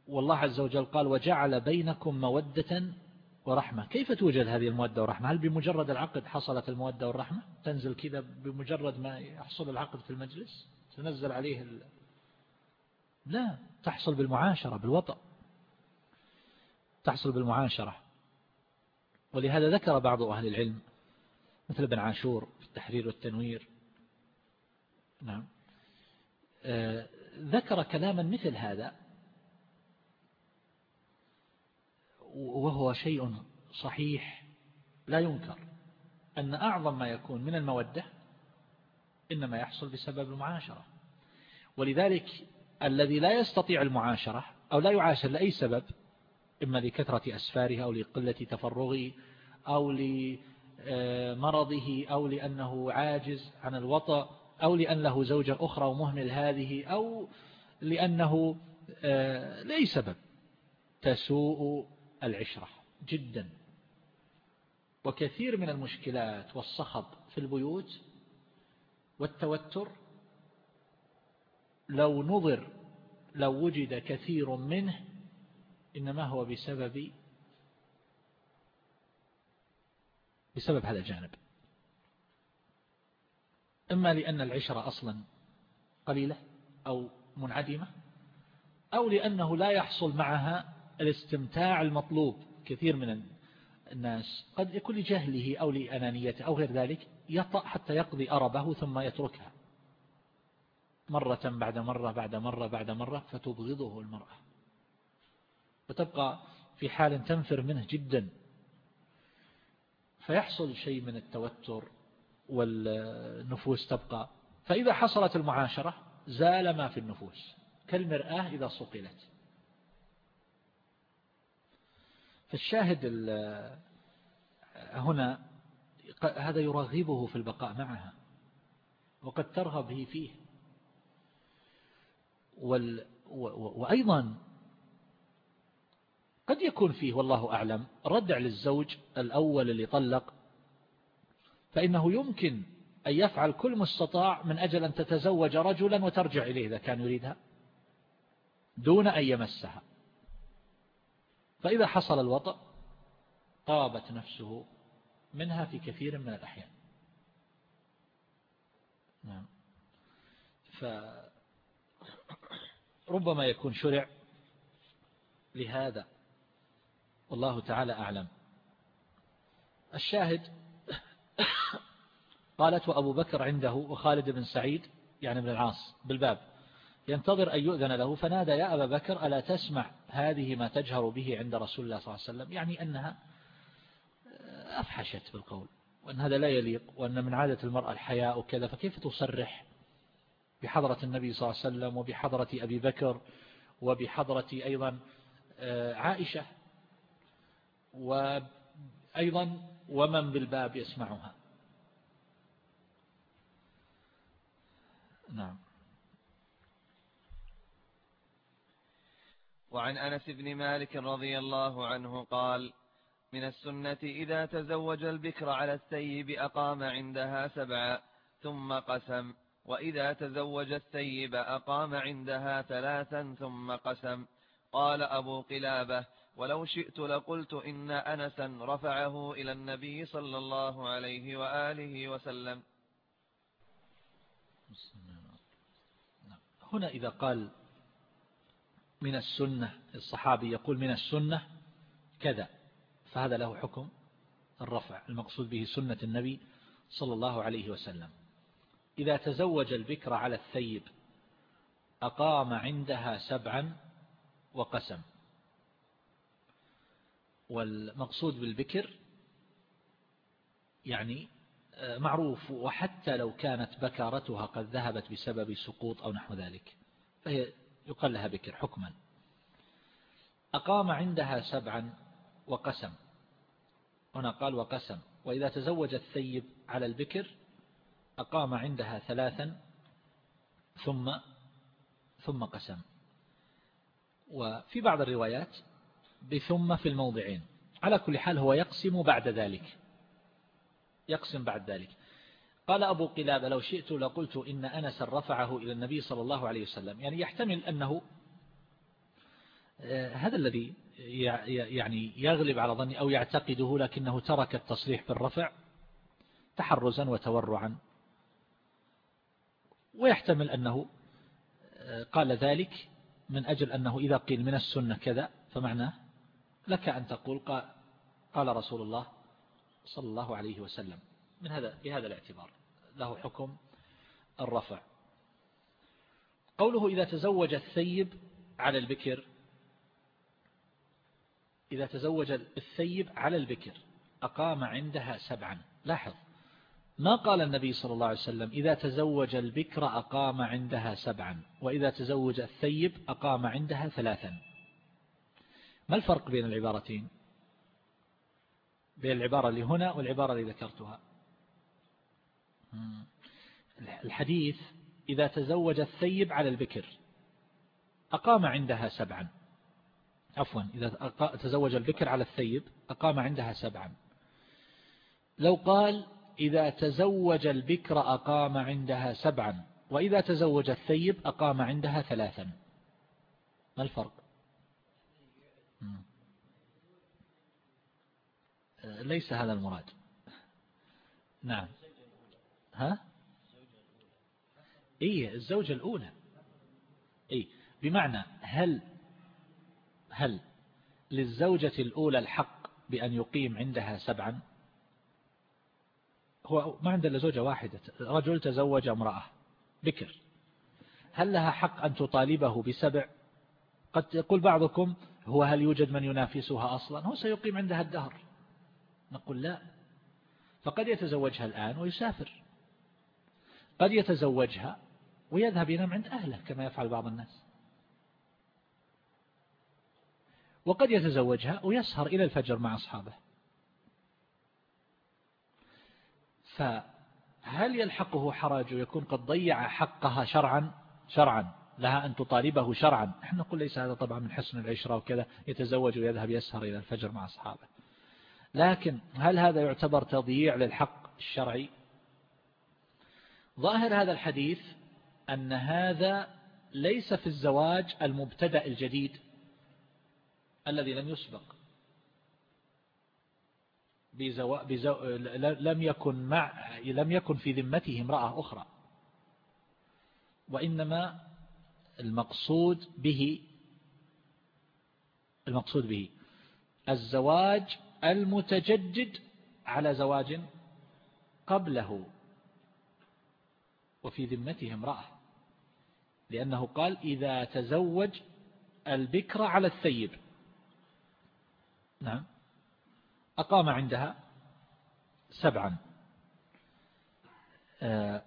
والله عز وجل قال وجعل بينكم مودة ورحمة. كيف توجد هذه المودة والرحمة هل بمجرد العقد حصلت المودة والرحمة؟ تنزل كذا بمجرد ما يحصل العقد في المجلس؟ تنزل عليه ال... لا تحصل بالمعاشرة بالوطأ. تحصل بالمعاشرة. ولهذا ذكر بعض أهل العلم مثل ابن عاشور في التحرير والتنوير. نعم. آه، ذكر كلاما مثل هذا. وهو شيء صحيح لا ينكر أن أعظم ما يكون من المودة إنما يحصل بسبب المعاشرة. ولذلك الذي لا يستطيع المعاشرة أو لا يعاشر لأي سبب إما لكثرة أسفاره أو لقلة تفرغه أو لمرضه أو لأنه عاجز عن الوطأ أو لأن له زوجة أخرى ومهمل هذه أو لأنه آه، لأي سبب تسوء العشرة جدا. وكثير من المشكلات والصخب في البيوت والتوتر لو نظر لو وجد كثير منه إنما هو بسبب بسبب هذا الجانب. إما لأن العشرة أصلا قليلة أو منعدمة أو لأنه لا يحصل معها الاستمتاع المطلوب كثير من الناس. قد يكون لجهله أو لأنانيته أو غير ذلك يطأ حتى يقضي أربه ثم يتركها. مرة بعد مرة بعد مرة بعد مرة فتبغضه المرأة. وتبقى في حال تنفر منه جدا. فيحصل شيء من التوتر والنفوس تبقى. فإذا حصلت المعاشرة زال ما في النفوس. كالمرآة إذا صقلت. فالشاهد هنا هذا يرغبه في البقاء معها وقد ترغب به فيه. وأيضا قد يكون فيه والله أعلم ردع للزوج الأول اللي طلق فإنه يمكن أن يفعل كل مستطاع من أجل أن تتزوج رجلا وترجع إليه إذا كان يريدها دون أن يمسها. فإذا حصل الوطأ طابت نفسه منها في كثير من الأحيان. نعم. فربما يكون شرع لهذا. والله تعالى أعلم. الشاهد قالت وأبو بكر عنده وخالد بن سعيد يعني بن العاص بالباب. ينتظر أن يؤذن له فنادى يا أبا بكر ألا تسمع هذه ما تجهر به عند رسول الله صلى الله عليه وسلم؟ يعني أنها أفحشت بالقول وأن هذا لا يليق وأن من عادة المرأة الحياء وكذا فكيف تصرح بحضرة النبي صلى الله عليه وسلم وبحضرة أبي بكر وبحضرة أيضا آه، عائشة وأيضا ومن بالباب يسمعها؟ نعم. وعن أنس بن مالك رضي الله عنه قال من السنة إذا تزوج البكر على الثيب أقام عندها سبعا ثم قسم وإذا تزوج الثيب أقام عندها ثلاثا ثم قسم. قال أبو قلابة ولو شئت لقلت إن أنسا رفعه إلى النبي صلى الله عليه وآله وسلم. هنا إذا قال من السنة. الصحابي يقول من السنة كذا فهذا له حكم الرفع المقصود به سنة النبي صلى الله عليه وسلم. إذا تزوج البكر على الثيب أقام عندها سبعا وقسم. والمقصود بالبكر يعني آه، معروف وحتى لو كانت بكارتها قد ذهبت بسبب سقوط أو نحو ذلك فهي يقال لها بكر حكما. أقام عندها سبعا وقسم. هنا قال وقسم. وإذا تزوج الثيب على البكر أقام عندها ثلاثا ثم ثم قسم. وفي بعض الروايات بثم في الموضعين. على كل حال هو يقسم بعد ذلك. يقسم بعد ذلك. قال أبو قلابة لو شئت لقلت إن أنس رفعه إلى النبي صلى الله عليه وسلم. يعني يحتمل أنه آه، هذا الذي يعني يغلب على ظني أو يعتقده لكنه ترك التصريح بالرفع تحرزا وتورعا. ويحتمل أنه آه، قال ذلك من أجل أنه إذا قيل من السنة كذا فمعناه لك أن تقول قال رسول الله صلى الله عليه وسلم. من هذا بهذا الاعتبار. له حكم الرفع. قوله إذا تزوج الثيب على البكر. إذا تزوج الثيب على البكر. أقام عندها سبعا. لاحظ. ما قال النبي صلى الله عليه وسلم إذا تزوج البكر أقام عندها سبعا وإذا تزوج الثيب أقام عندها ثلاثا. ما الفرق بين العبارتين؟ بين العبارة اللي هنا والعبارة اللي ذكرتها. الحديث إذا تزوج الثيب على البكر أقام عندها سبعا. عفوا إذا تزوج البكر على الثيب أقام عندها سبعا. لو قال إذا تزوج البكر أقام عندها سبعا وإذا تزوج الثيب أقام عندها ثلاثا. ما الفرق؟ ليس هذا المراد. نعم. ها؟ إيه الزوجة الأولى. إيه بمعنى هل هل للزوجة الأولى الحق بأن يقيم عندها سبعا؟ هو ما عنده إلا زوجة واحدة رجل تزوج امرأة بكر. هل لها حق أن تطالبه بسبع؟ قد يقول بعضكم هو هل يوجد من ينافسها أصلا؟ هو سيقيم عندها الدهر. نقول لا. فقد يتزوجها الآن ويسافر. قد يتزوجها ويذهب ينام عند أهله كما يفعل بعض الناس. وقد يتزوجها ويسهر إلى الفجر مع أصحابه. فهل يلحقه حرج ويكون قد ضيع حقها شرعا؟ شرعا. لها أن تطالبه شرعا. نحن نقول ليس هذا طبعا من حسن العشرة وكذا. يتزوج ويذهب يسهر إلى الفجر مع أصحابه. لكن هل هذا يعتبر تضييع للحق الشرعي؟ ظاهر هذا الحديث أن هذا ليس في الزواج المبتدأ الجديد الذي لم يسبق. بزو... بزو... لم يكن مع لم يكن في ذمته امرأة أخرى. وإنما المقصود به المقصود به الزواج المتجدد على زواج قبله. وفي ذمته امرأة. لأنه قال إذا تزوج البكر على الثيب. نعم. أقام عندها سبعا. آه،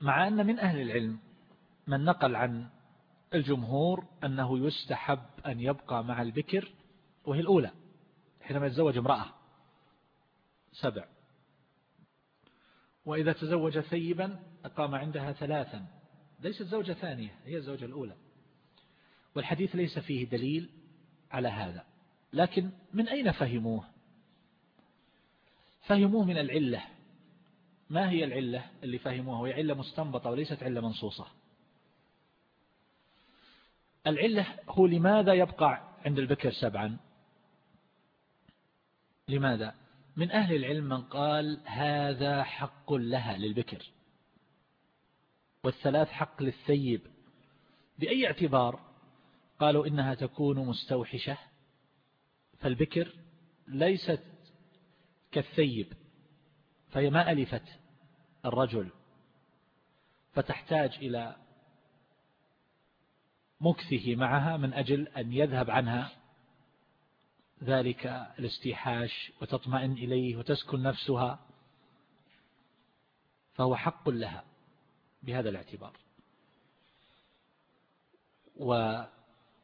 مع أن من أهل العلم من نقل عن الجمهور أنه يستحب أن يبقى مع البكر وهي الأولى حينما يتزوج امرأة. سبع. وإذا تزوج ثيبا أقام عندها ثلاثا. ليست زوجة ثانية هي الزوجة الأولى. والحديث ليس فيه دليل على هذا. لكن من أين فهموه؟ فهموه من العلة. ما هي العلة اللي فهموها؟ وهي علة مستنبطة وليست علة منصوصة. العلة هو لماذا يبقى عند البكر سبعا؟ لماذا؟ من أهل العلم من قال هذا حق لها للبكر والثلاث حق للثيب. بأي اعتبار؟ قالوا إنها تكون مستوحشة فالبكر ليست كالثيب فهي ما ألفت الرجل فتحتاج إلى مكثه معها من أجل أن يذهب عنها. ذلك الاستيحاش وتطمئن إليه وتسكن نفسها فهو حق لها بهذا الاعتبار.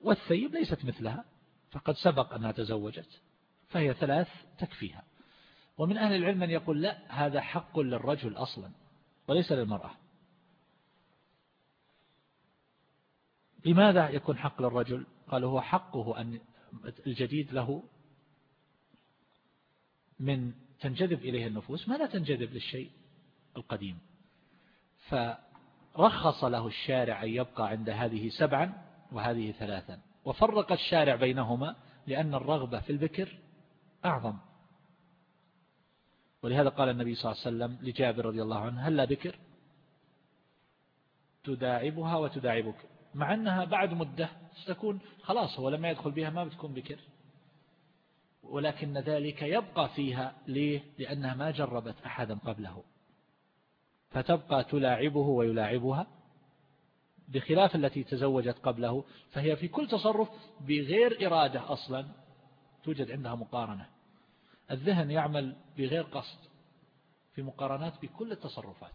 والثيب ليست مثلها فقد سبق أنها تزوجت فهي ثلاث تكفيها. ومن أهل العلم من يقول لا هذا حق للرجل أصلا وليس للمرأة. لماذا يكون حق للرجل؟ قال هو حقه أن الجديد له من تنجذب إليه النفوس ما لا تنجذب للشيء القديم. فرخص له الشارع أن يبقى عند هذه سبعا وهذه ثلاثا. وفرق الشارع بينهما لأن الرغبة في البكر أعظم. ولهذا قال النبي صلى الله عليه وسلم لجابر رضي الله عنه هل لا بكر؟ تداعبها وتداعبك. مع أنها بعد مدة ستكون خلاص هو لما يدخل بها ما بتكون بكر. ولكن ذلك يبقى فيها ليه؟ لأنها ما جربت أحدا قبله. فتبقى تلاعبه ويلاعبها بخلاف التي تزوجت قبله. فهي في كل تصرف بغير إرادة أصلا توجد عندها مقارنة. الذهن يعمل بغير قصد في مقارنات بكل التصرفات.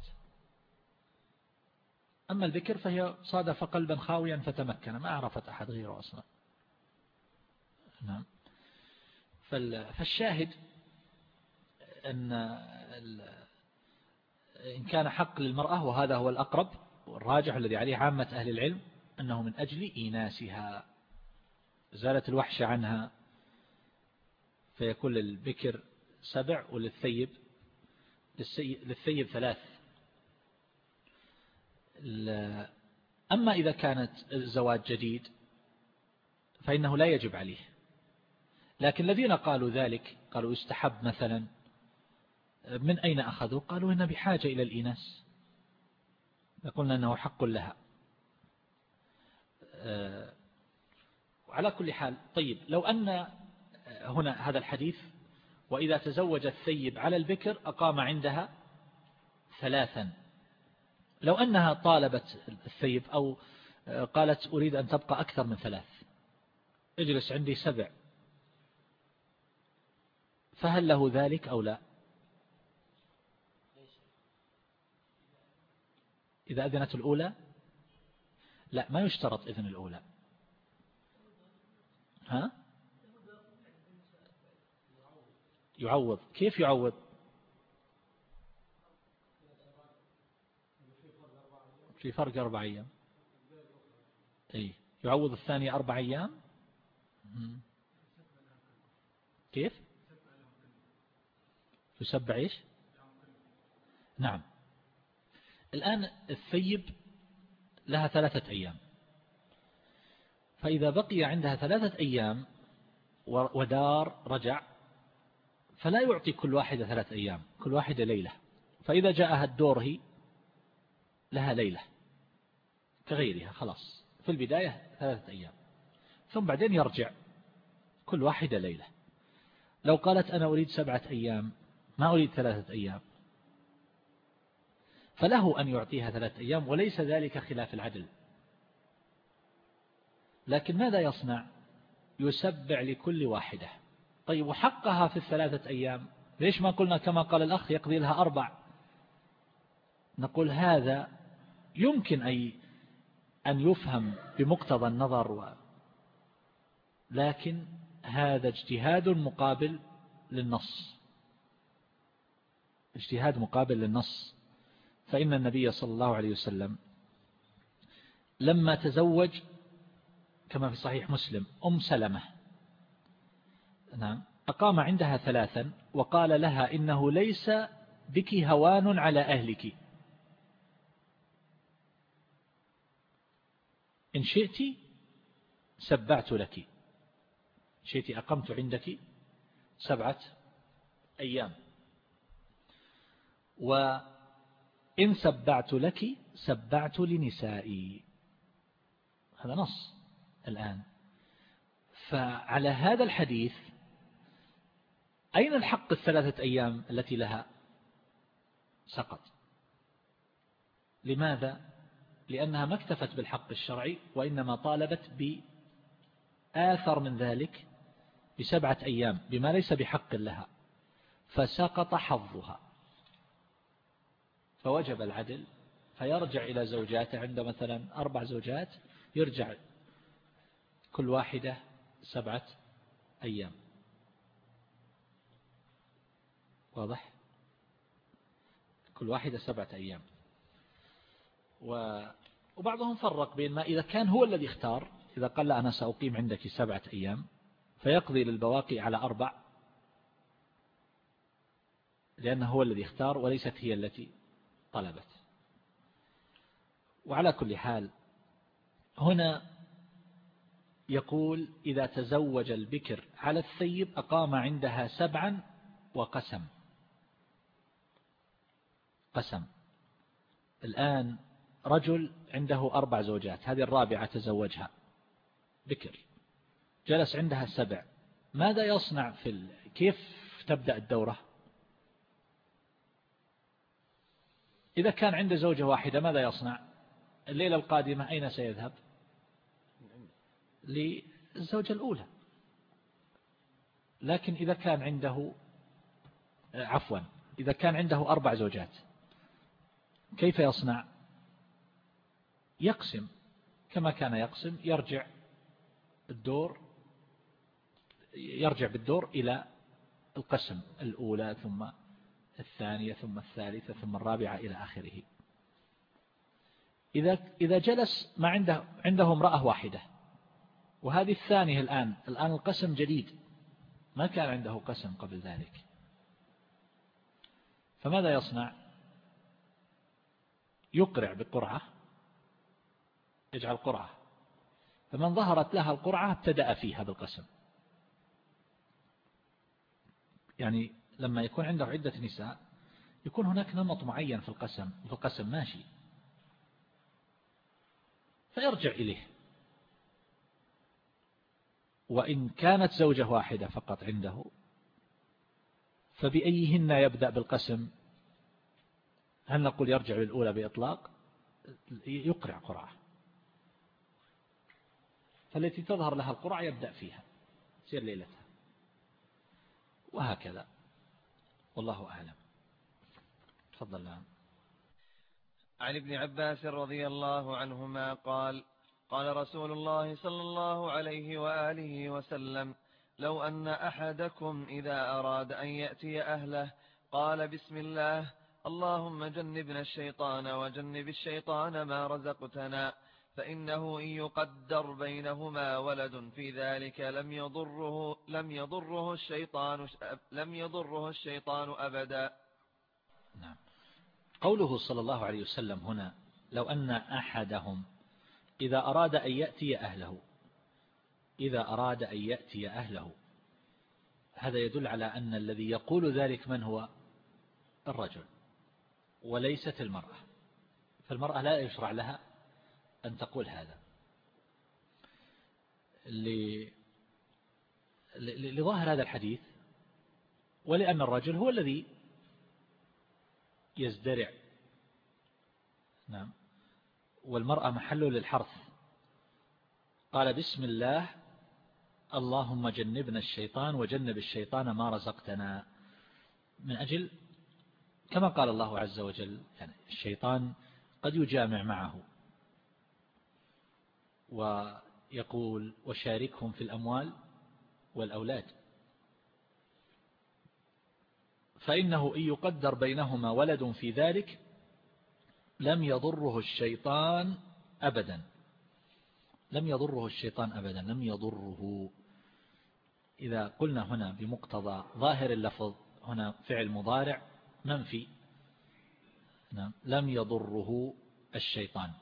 أما الذكر فهي صادف قلبا خاويا فتمكن ما عرفت أحد غيره أصلا. نعم. فالشاهد أن إن كان حق للمرأة وهذا هو الأقرب والراجح الذي عليه عامة أهل العلم أنه من أجل إيناسها. زالت الوحشة عنها فيكون للبكر سبع وللثيب للثيب ثلاث. أما إذا كانت الزواج جديد فإنه لا يجب عليه. لكن الذين قالوا ذلك قالوا يستحب مثلا من أين أخذوا؟ قالوا إن بحاجة إلى الإناس قلنا أنه حق لها. وعلى كل حال طيب لو أن هنا هذا الحديث وإذا تزوج الثيب على البكر أقام عندها ثلاثا. لو أنها طالبت الثيب أو قالت أريد أن تبقى أكثر من ثلاث. اجلس عندي سبع. فهل له ذلك أو لا؟ إذا أذنت الأولى؟ لا ما يشترط إذن الأولى. ها؟ يعوض. كيف يعوض؟ في فرق أربع أيام. أي يعوض الثانية أربع أيام. كيف؟ تسبع إيش؟ نعم. الآن الثيب لها ثلاثة أيام. فإذا بقي عندها ثلاثة أيام ودار رجع فلا يعطي كل واحدة ثلاثة أيام كل واحدة ليلة. فإذا جاءها الدور هي لها ليلة. كغيرها خلاص. في البداية ثلاثة أيام. ثم بعدين يرجع كل واحدة ليلة. لو قالت أنا أريد سبعة أيام ما أريد ثلاثة أيام. فله أن يعطيها ثلاثة أيام وليس ذلك خلاف العدل. لكن ماذا يصنع؟ يسبع لكل واحدة. طيب وحقها في الثلاثة أيام؟ ليش ما قلنا كما قال الأخ يقضي لها أربع؟ نقول هذا يمكن أي أن يفهم بمقتضى النظر و لكن هذا اجتهاد مقابل للنص. اجتهاد مقابل للنص. فإن النبي صلى الله عليه وسلم لما تزوج كما في صحيح مسلم أم سلمة. نعم. أقام عندها ثلاثا وقال لها إنه ليس بك هوان على أهلك. إن شئت سبعت لك. شئت أقمت عندك سبعة أيام. وإن سبعت لك سبعت لنسائي. هذا نص الآن. فعلى هذا الحديث أين الحق الثلاثة أيام التي لها سقط؟ لماذا لأنها ما اكتفت بالحق الشرعي وإنما طالبت بآثر من ذلك بسبعة أيام بما ليس بحق لها فسقط حظها. فوجب العدل فيرجع إلى زوجاته عند مثلا أربع زوجات يرجع كل واحدة سبعة أيام. واضح؟ كل واحدة سبعة أيام. وبعضهم فرق بين ما إذا كان هو الذي اختار إذا قال أنا سأقيم عندك سبعة أيام فيقضي للبواقي على أربع لأنه هو الذي اختار وليست هي التي طلبت. وعلى كل حال هنا يقول إذا تزوج البكر على الثيب أقام عندها سبعا وقسم. قسم. الآن رجل عنده أربع زوجات هذه الرابعة تزوجها. بكر جلس عندها سبع. ماذا يصنع في ال... كيف تبدأ الدورة؟ إذا كان عنده زوجة واحدة ماذا يصنع؟ الليلة القادمة أين سيذهب؟ للزوجة الأولى. لكن إذا كان عنده عفوا إذا كان عنده أربع زوجات كيف يصنع؟ يقسم. كما كان يقسم يرجع الدور يرجع بالدور إلى القسم الأولى ثم الثانية ثم الثالثة ثم الرابعة إلى آخره. إذا إذا جلس ما عنده عنده امرأة واحدة وهذه الثانية الآن الآن القسم جديد ما كان عنده قسم قبل ذلك. فماذا يصنع؟ يقرع بقرعة يجعل قرعة. فمن ظهرت لها القرعة ابتدأ فيها بالقسم. يعني لما يكون عنده عدة نساء يكون هناك نمط معين في القسم في القسم ماشي. فيرجع إليه. وإن كانت زوجة واحدة فقط عنده فبأيهن يبدأ بالقسم؟ هل نقول يرجع للأولى بإطلاق؟ يقرع قرعة. فالتي تظهر لها القرعة يبدأ فيها سير ليلتها. وهكذا. والله أعلم. تفضل الآن عن ابن عباس رضي الله عنهما قال قال رسول الله صلى الله عليه وآله وسلم لو أن أحدكم إذا أراد أن يأتي أهله قال بسم الله اللهم جنبنا الشيطان وجنب الشيطان ما رزقتنا. فإنه إن يقدر بينهما ولد في ذلك لم يضره لم يضره الشيطان لم يضره الشيطان أبدا. نعم. قوله صلى الله عليه وسلم هنا لو أن أحدهم إذا أراد أن يأتي أهله إذا أراد أن يأتي أهله هذا يدل على أن الذي يقول ذلك من هو؟ الرجل وليست المرأة. فالمرأة لا يشرع لها أن تقول هذا. لظاهر هذا الحديث ولأن الرجل هو الذي يزدرع. نعم. والمرأة محل للحرث. قال بسم الله اللهم جنبنا الشيطان وجنب الشيطان ما رزقتنا. من أجل كما قال الله عز وجل يعني الشيطان قد يجامع معه. ويقول وشاركهم في الأموال والأولاد. فإنه إن يقدر بينهما ولد في ذلك لم يضره الشيطان أبدا. لم يضره الشيطان أبدا لم يضره. إذا قلنا هنا بمقتضى ظاهر اللفظ هنا فعل مضارع منفي. نعم لم يضره الشيطان.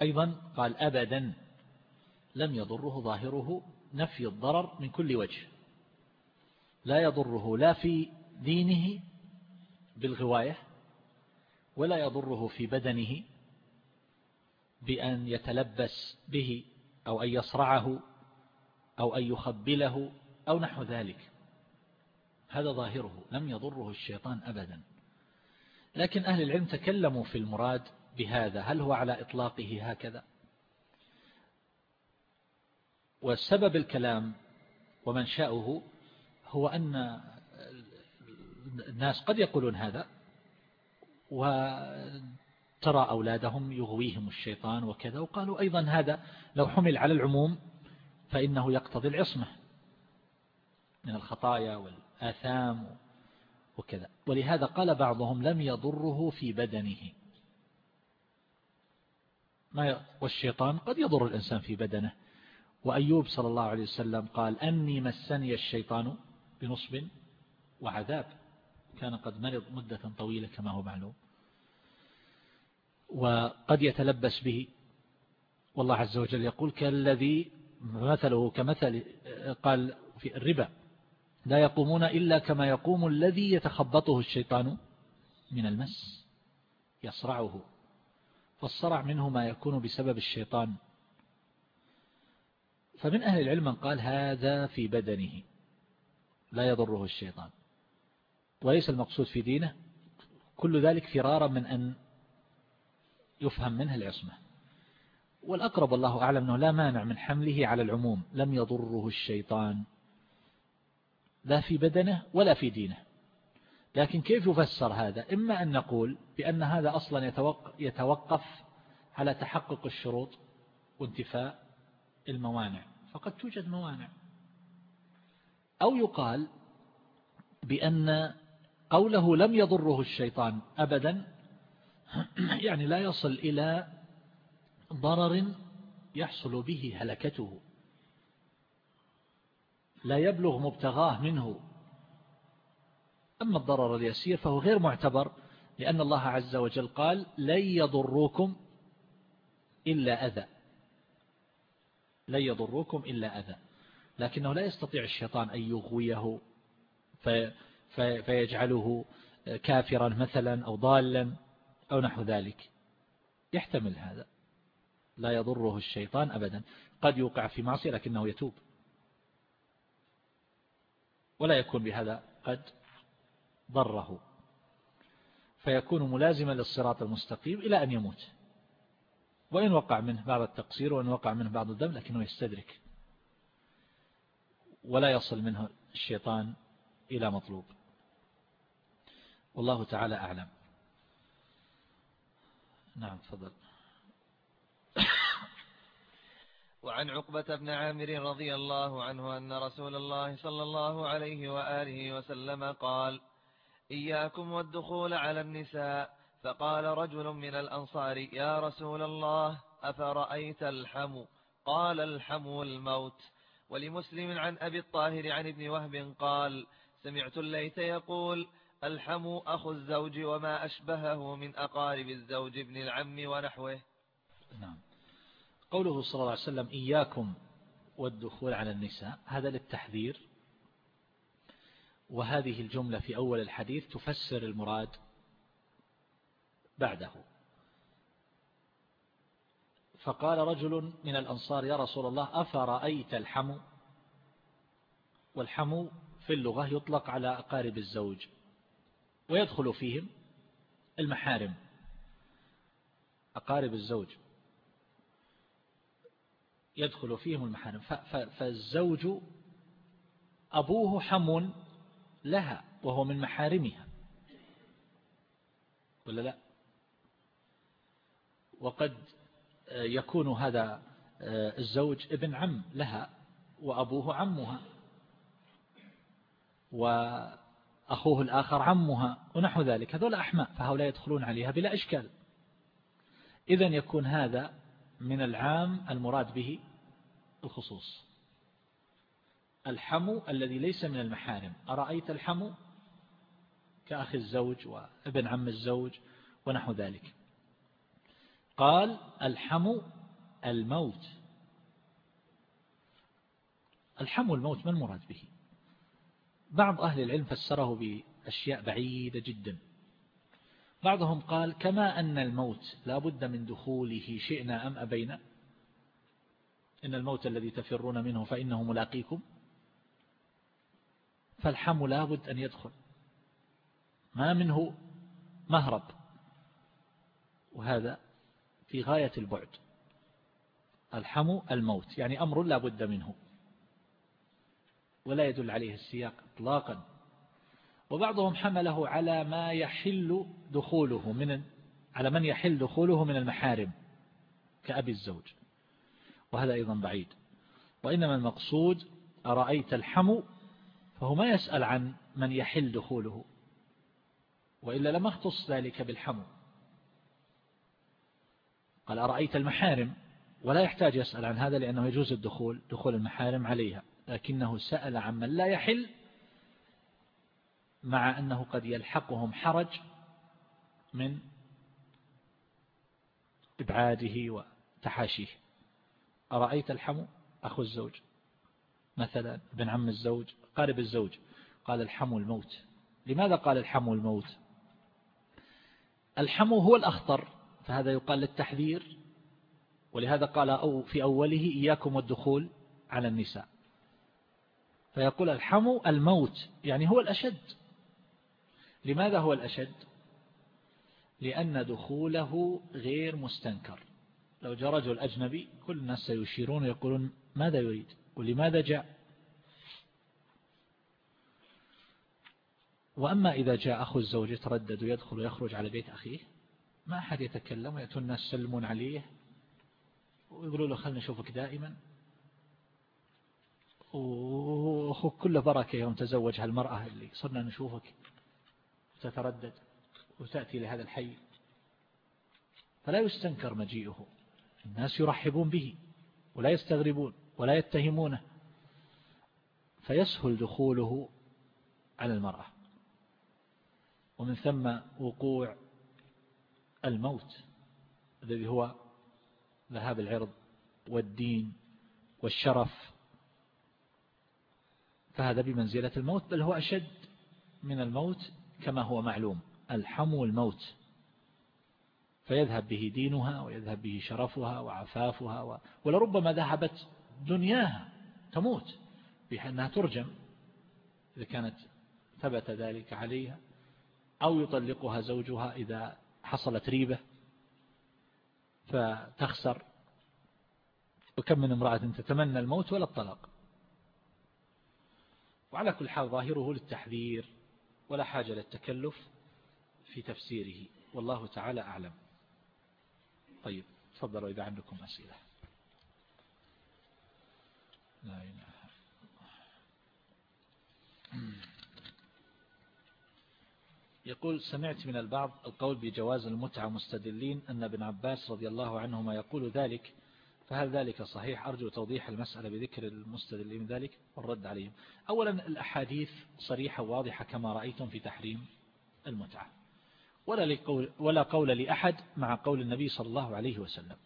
وأيضا قال أبدا لم يضره ظاهره نفي الضرر من كل وجه. لا يضره لا في دينه بالغواية ولا يضره في بدنه بأن يتلبس به أو أن يصرعه أو أن يخبله أو نحو ذلك. هذا ظاهره لم يضره الشيطان أبدا. لكن أهل العلم تكلموا في المراد بهذا؟ هل هو على إطلاقه هكذا؟ والسبب الكلام ومنشأه هو أن الناس قد يقولون هذا وترى أولادهم يغويهم الشيطان وكذا وقالوا أيضا هذا لو حمل على العموم فإنه يقتضي العصمة من الخطايا والآثام وكذا. ولهذا قال بعضهم لم يضره في بدنه. ما والشيطان قد يضر الإنسان في بدنه. وأيوب صلى الله عليه وسلم قال أني مسني الشيطان بنصب وعذاب. كان قد مرض مدة طويلة كما هو معلوم. وقد يتلبس به. والله عز وجل يقول كالذي مثله كمثل قال في الربا لا يقومون إلا كما يقوم الذي يتخبطه الشيطان من المس يصرعه. فالصرع منه ما يكون بسبب الشيطان. فمن أهل العلم من قال هذا في بدنه لا يضره الشيطان. وليس المقصود في دينه كل ذلك فرارا من أن يفهم منه العصمة. والأقرب الله أعلم أنه لا مانع من حمله على العموم لم يضره الشيطان. لا في بدنه ولا في دينه. لكن كيف يفسر هذا؟ إما أن نقول بأن هذا أصلا يتوقف على تحقق الشروط وانتفاء الموانع فقد توجد موانع. أو يقال بأن قوله لم يضره الشيطان أبدا يعني لا يصل إلى ضرر يحصل به هلكته. لا يبلغ مبتغاه منه. أما الضرر اليسير فهو غير معتبر لأن الله عز وجل قال لن يضروكم إلا أذى. لن يضروكم إلا أذى. لكنه لا يستطيع الشيطان أن يغويه في في فيجعله كافرا مثلا أو ضالا أو نحو ذلك. يحتمل هذا. لا يضره الشيطان أبدا. قد يوقع في معصية لكنه يتوب. ولا يكون بهذا قد ضره. فيكون ملازما للصراط المستقيم إلى أن يموت. وإن وقع منه بعض التقصير وإن وقع منه بعض الدم لكنه يستدرك. ولا يصل منه الشيطان إلى مطلوب. والله تعالى أعلم. نعم تفضل. وعن عقبة بن عامر رضي الله عنه أن رسول الله صلى الله عليه وآله وسلم قال إياكم والدخول على النساء. فقال رجل من الأنصار يا رسول الله أفرأيت الحم؟ قال الحم الموت. ولمسلم عن أبي الطاهر عن ابن وهب قال سمعت الليث يقول الحم أخو الزوج وما أشبهه من أقارب الزوج ابن العم ونحوه. نعم. قوله صلى الله عليه وسلم إياكم والدخول على النساء هذا للتحذير وهذه الجملة في أول الحديث تفسر المراد بعده. فقال رجل من الأنصار يا رسول الله أفرأيت الحمو؟ والحمو في اللغة يطلق على أقارب الزوج ويدخل فيهم المحارم أقارب الزوج يدخل فيهم المحارم. فالزوج أبوه حم لها وهو من محارمها. ولا لا؟ وقد يكون هذا الزوج ابن عم لها وأبوه عمها وأخوه الآخر عمها ونحو ذلك. هذول أحماء فهؤلاء يدخلون عليها بلا إشكال. إذا يكون هذا من العام المراد به الخصوص. الحمو الذي ليس من المحارم. أرأيت الحمو كأخ الزوج وابن عم الزوج ونحو ذلك. قال الحمو الموت. الحمو الموت ما المراد به؟ بعض أهل العلم فسره بأشياء بعيدة جدا. بعضهم قال كما أن الموت لا بد من دخوله شئنا أم أبينا؟ إن الموت الذي تفرون منه فإنه ملاقيكم. فالحم لا بد أن يدخل. ما منه مهرب. وهذا في غاية البعد. الحم الموت يعني أمر لا بد منه. ولا يدل عليه السياق اطلاقا. وبعضهم حمله على ما يحل دخوله من على من يحل دخوله من المحارم كأبي الزوج. وهذا أيضا بعيد. وإنما المقصود أرأيت الحمو فهو ما يسأل عن من يحل دخوله وإلا لم اختص ذلك بالحمو. قال أرأيت المحارم؟ ولا يحتاج يسأل عن هذا لأنه يجوز الدخول دخول المحارم عليها. لكنه سأل عن من لا يحل مع أنه قد يلحقهم حرج من إبعاده وتحاشيه. أرأيت الحمو؟ أخو الزوج. مثلا ابن عم الزوج قارب الزوج قال الحمو الموت. لماذا قال الحمو الموت؟ الحمو هو الأخطر فهذا يقال للتحذير ولهذا قال أو في أوله إياكم والدخول على النساء. فيقول الحمو الموت يعني هو الأشد. لماذا هو الأشد؟ لأن دخوله غير مستنكر. لو جاء رجل أجنبي كل الناس سيشيرون ويقولون ماذا يريد؟ ولماذا جاء؟ وأما إذا جاء أخو الزوج يتردد ويدخل ويخرج على بيت أخيه ما أحد يتكلم ويأتون الناس يسلمون عليه ويقولوا له خلنا نشوفك دائما. وأخوك كله بركة يوم تزوج هالمرأة اللي صرنا نشوفك وتتردد وتأتي لهذا الحي. فلا يستنكر مجيئه. الناس يرحبون به ولا يستغربون ولا يتهمونه. فيسهل دخوله على المرأة. ومن ثم وقوع الموت الذي هو ذهاب العرض والدين والشرف. فهذا بمنزلة الموت بل هو أشد من الموت كما هو معلوم الحمو الموت. فيذهب به دينها ويذهب به شرفها وعفافها و... ولربما ذهبت دنياها تموت بأنها ترجم إذا كانت ثبت ذلك عليها. أو يطلقها زوجها إذا حصلت ريبة فتخسر. وكم من امرأة تتمنى الموت ولا الطلاق؟ وعلى كل حال ظاهره للتحذير ولا حاجة للتكلف في تفسيره. والله تعالى أعلم. طيب تفضلوا إذا عندكم أسئلة. لا إله يقول سمعت من البعض القول بجواز المتعة مستدلين أن ابن عباس رضي الله عنهما يقول ذلك فهل ذلك صحيح؟ أرجو توضيح المسألة بذكر المستدلين ذلك والرد عليهم. أولا الأحاديث صريحة واضحة كما رأيتم في تحريم المتعة. ولا, لقول ولا قول لأحد مع قول النبي صلى الله عليه وسلم.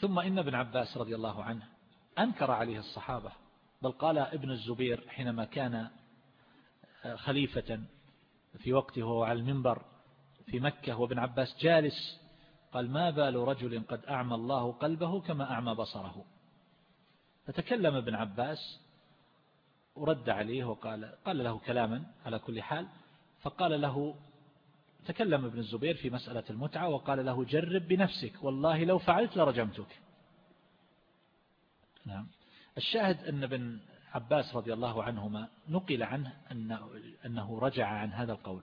ثم إن ابن عباس رضي الله عنه أنكر عليه الصحابة بل قال ابن الزبير حينما كان خليفة في وقته وهو على المنبر في مكة وابن عباس جالس قال ما بال رجل قد أعمى الله قلبه كما أعمى بصره. فتكلم ابن عباس ورد عليه وقال قال له كلاما على كل حال فقال له تكلم ابن الزبير في مسألة المتعة وقال له جرب بنفسك والله لو فعلت لرجمتك. نعم. الشاهد أن ابن عباس رضي الله عنهما نقل عنه أنه, رجع عن هذا القول.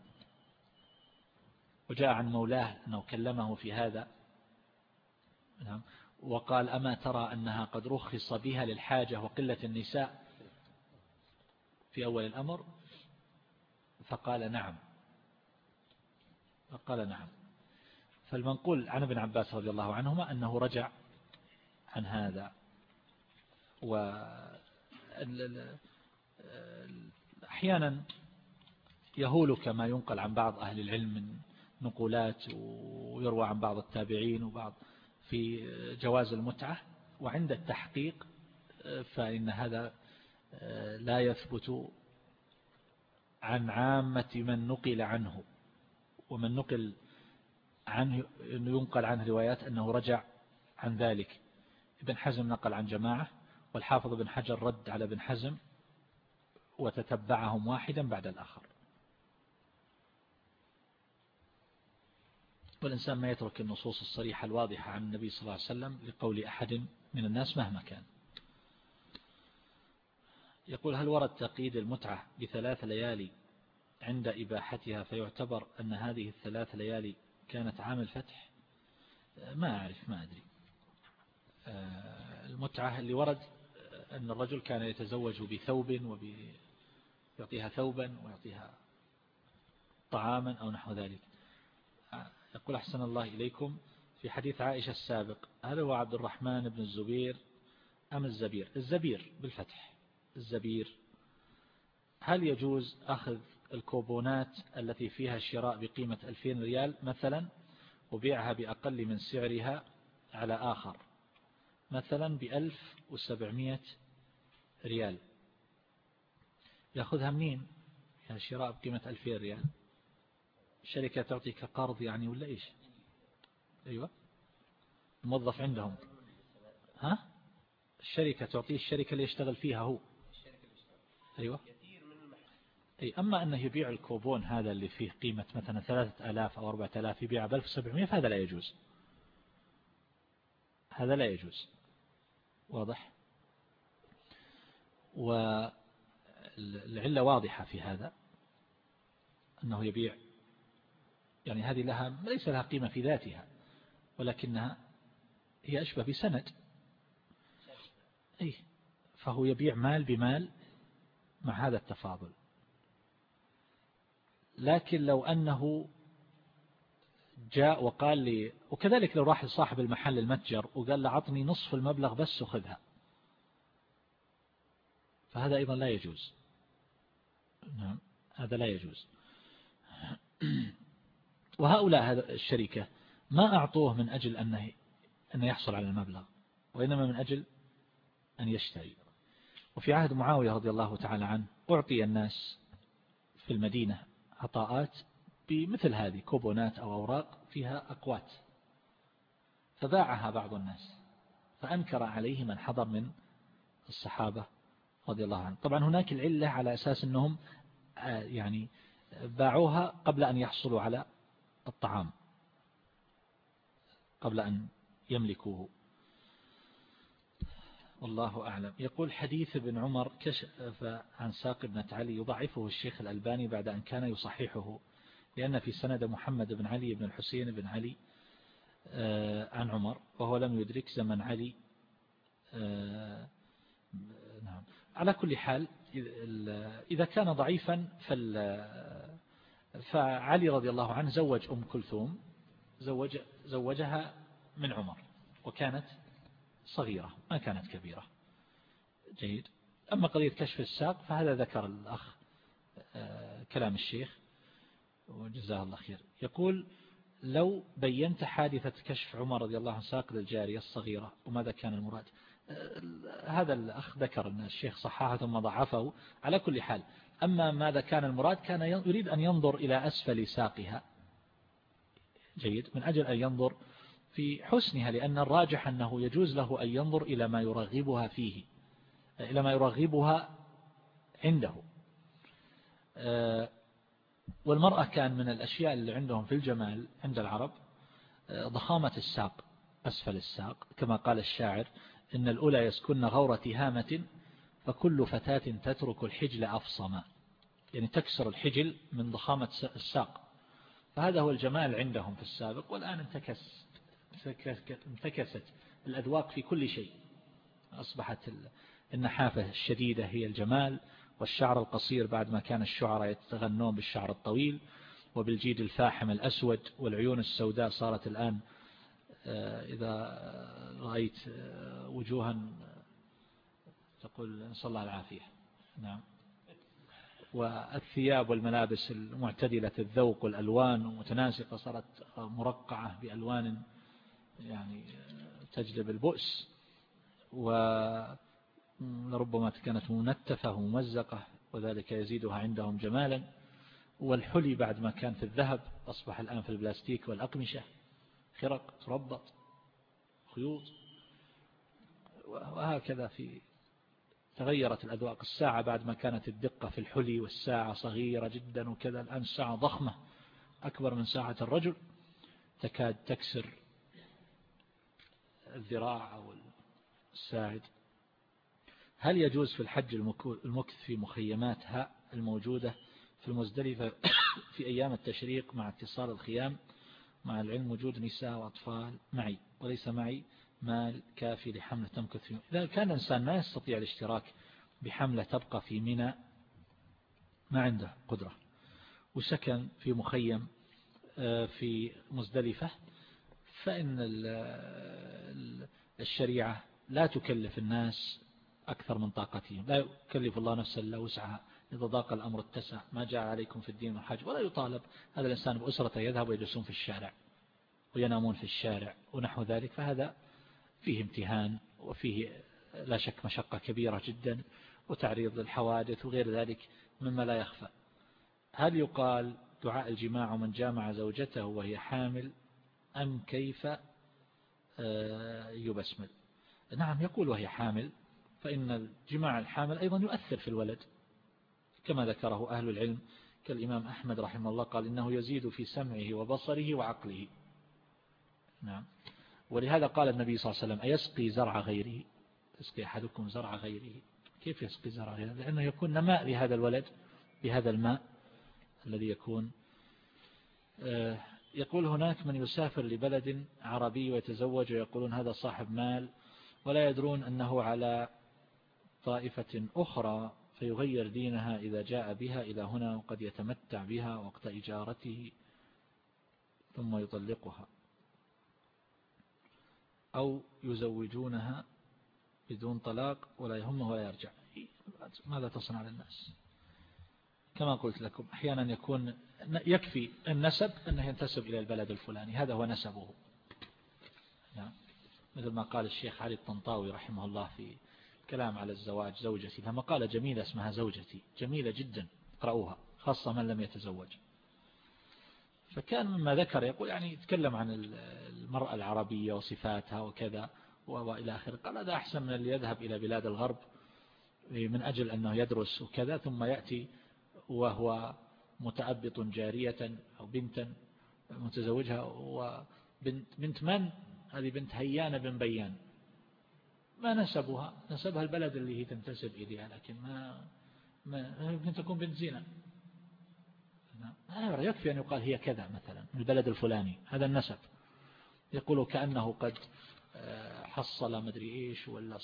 وجاء عن مولاه أنه كلمه في هذا. نعم. وقال أما ترى أنها قد رخص بها للحاجة وقلة النساء في أول الأمر؟ فقال نعم. فقال نعم. فالمنقول عن ابن عباس رضي الله عنهما أنه رجع عن هذا. أحيانا يهولك ما ينقل عن بعض أهل العلم من نقولات ويروى عن بعض التابعين وبعض في جواز المتعة وعند التحقيق فإن هذا لا يثبت عن عامة من نقل عنه. ومن نقل عنه ينقل عنه روايات أنه رجع عن ذلك. ابن حزم نقل عن جماعة والحافظ بن حجر رد على ابن حزم وتتبعهم واحدا بعد الآخر. والإنسان ما يترك النصوص الصريحة الواضحة عن النبي صلى الله عليه وسلم لقول أحد من الناس مهما كان. يقول هل ورد تقييد المتعة بثلاث ليالي عند إباحتها فيعتبر أن هذه الثلاث ليالي كانت عام الفتح؟ ما أعرف ما أدري. آه، المتعة اللي ورد أن الرجل كان يتزوج بثوب ويعطيها ثوبا ويعطيها طعاما أو نحو ذلك. يقول أحسن الله إليكم في حديث عائشة السابق هل هو عبد الرحمن بن الزبير أم الزبير؟ الزبير بالفتح الزبير. هل يجوز أخذ الكوبونات التي فيها الشراء بقيمة 2000 ريال مثلا وبيعها بأقل من سعرها على آخر؟ مثلا بألف وسبعمية ريال. يأخذها منين؟ يعني شراء بقيمة ألفين ريال. الشركة تعطيك قرض يعني ولا إيش؟ أيوة. موظف عندهم. ها؟ الشركة تعطيه الشركة اللي يشتغل فيها هو. أيوة. أي أما أنه يبيع الكوبون هذا اللي فيه قيمة مثلا ثلاثة آلاف أو أربعة آلاف يبيع بألف سبعمية فهذا لا يجوز. هذا لا يجوز. واضح؟ والعلة واضحة في هذا أنه يبيع يعني هذه لها ليس لها قيمة في ذاتها ولكنها هي أشبه بسند. أي فهو يبيع مال بمال مع هذا التفاضل. لكن لو أنه جاء وقال لي وكذلك لو راح لصاحب المحل المتجر وقال له عطني نصف المبلغ بس وخذها. فهذا أيضا لا يجوز. نعم هذا لا يجوز. وهؤلاء الشركة ما أعطوه من أجل أنه, أنه يحصل على المبلغ وإنما من أجل أن يشتري. وفي عهد معاوية رضي الله تعالى عنه أعطي الناس في المدينة عطاءات بمثل هذه كوبونات أو أوراق فيها أقوات. فباعها بعض الناس فأنكر عليه من حضر من الصحابة رضي الله عنه طبعا هناك العلة على أساس أنهم آه، يعني باعوها قبل أن يحصلوا على الطعام قبل أن يملكوه. والله أعلم. يقول حديث ابن عمر كشف عن ساق ابنة علي يضعفه الشيخ الألباني بعد أن كان يصححه. لأن في سند محمد بن علي بن الحسين بن علي آه، عن عمر وهو لم يدرك زمن علي آه، نعم. على كل حال إذا كان ضعيفا فعلي رضي الله عنه زوج أم كلثوم زوج زوجها من عمر وكانت صغيرة ما كانت كبيرة. جيد. أما قضية كشف الساق فهذا ذكر الأخ آه، كلام الشيخ. وجزاه الله خير. يقول لو بينت حادثة كشف عمر رضي الله عنه ساق للجارية الصغيرة وماذا كان المراد؟ آه، هذا الأخ ذكر أن الشيخ صححه ثم ضعفه. على كل حال أما ماذا كان المراد؟ كان يريد أن ينظر إلى أسفل ساقها. جيد. من أجل أن ينظر في حسنها لأن الراجح أنه يجوز له أن ينظر إلى ما يرغبها فيه إلى ما يرغبها عنده. آه، والمرأة كان من الأشياء اللي عندهم في الجمال عند العرب آه، ضخامة الساق أسفل الساق كما قال الشاعر إن الأولى يسكن غورة هامة فكل فتاة تترك الحجل أفصما يعني تكسر الحجل من ضخامة الساق. فهذا هو الجمال عندهم في السابق والآن انتكس انتكست الأذواق في كل شيء. أصبحت النحافة الشديدة هي الجمال والشعر القصير بعد ما كان الشعراء يتغنون بالشعر الطويل وبالجيد الفاحم الأسود والعيون السوداء صارت الآن آه، إذا رأيت آه، وجوها تقول نسأل الله العافية. نعم. والثياب والملابس المعتدلة الذوق والألوان متناسقة صارت مرقعة بألوان يعني تجلب البؤس. ولربما كانت منتفة وممزقة وذلك يزيدها عندهم جمالا. والحلي بعد ما كان في الذهب أصبح الآن في البلاستيك والأقمشة. خرق تربط خيوط. وهكذا في تغيرت الأذواق. الساعة بعد ما كانت الدقة في الحلي والساعة صغيرة جدا وكذا الآن الساعة ضخمة أكبر من ساعة الرجل. تكاد تكسر الذراع أو الساعد. هل يجوز في الحج المكث في مخيمات هاء الموجودة في المزدلفة في أيام التشريق مع اتصال الخيام مع العلم وجود نساء وأطفال معي؟ وليس معي مال كافي لحملة تمكث فيه إذا كان الإنسان ما يستطيع الاشتراك بحملة تبقى في منى ما عنده قدرة. وسكن في مخيم آه، في مزدلفة فإن الشريعة لا تكلف الناس أكثر من طاقتهم. لا يكلف الله نفسا إلا وسعها إذا ضاق الأمر اتسع ما جاء عليكم في الدين والحج ولا يطالب. هذا الإنسان بأسرته يذهب ويجلسون في الشارع وينامون في الشارع ونحو ذلك. فهذا فيه امتهان وفيه لا شك مشقة كبيرة جدا وتعريض للحوادث وغير ذلك مما لا يخفى. هل يقال دعاء الجماع من جامع زوجته وهي حامل؟ أم كيف؟ آه، يبسمل. نعم يقول وهي حامل. فإن الجماع الحامل أيضا يؤثر في الولد. كما ذكره أهل العلم كالإمام أحمد رحمه الله قال إنه يزيد في سمعه وبصره وعقله. نعم. ولهذا قال النبي صلى الله عليه وسلم أيسقي زرع غيره؟ يسقي أحدكم زرع غيره؟ كيف يسقي زرع غيره؟ لأنه يكون نماء لهذا الولد بهذا الماء الذي يكون. آه، يقول هناك من يسافر لبلد عربي ويتزوج ويقولون هذا صاحب مال ولا يدرون أنه على طائفة أخرى فيغير دينها إذا جاء بها إلى هنا وقد يتمتع بها وقت إجارته ثم يطلقها. أو يزوجونها بدون طلاق ولا يهمه ولا يرجع. ماذا تصنع للناس؟ كما قلت لكم أحيانا يكون يكفي النسب أنه ينتسب إلى البلد الفلاني. هذا هو نسبه. نعم. مثل ما قال الشيخ علي الطنطاوي رحمه الله في كلام على الزواج زوجتي لما قال جميلة اسمها زوجتي. جميلة جدا اقرأوها خاصة من لم يتزوج. فكان مما ذكر يقول يعني يتكلم عن المرأة العربية وصفاتها وكذا وإلى آخره. قال هذا أحسن من اللي يذهب إلى بلاد الغرب من أجل أنه يدرس وكذا ثم يأتي وهو متأبط جارية أو بنتا متزوجها وبنت بنت من؟ هذه بنت هيان بن بيان. ما نسبها نسبها البلد اللي هي تنتسب إليها لكن ما, ما يمكن تكون بنت زينة نعم. يكفي أن يقال هي كذا مثلا من البلد الفلاني هذا النسب. يقول كأنه قد آه، حصل مدري إيش ولا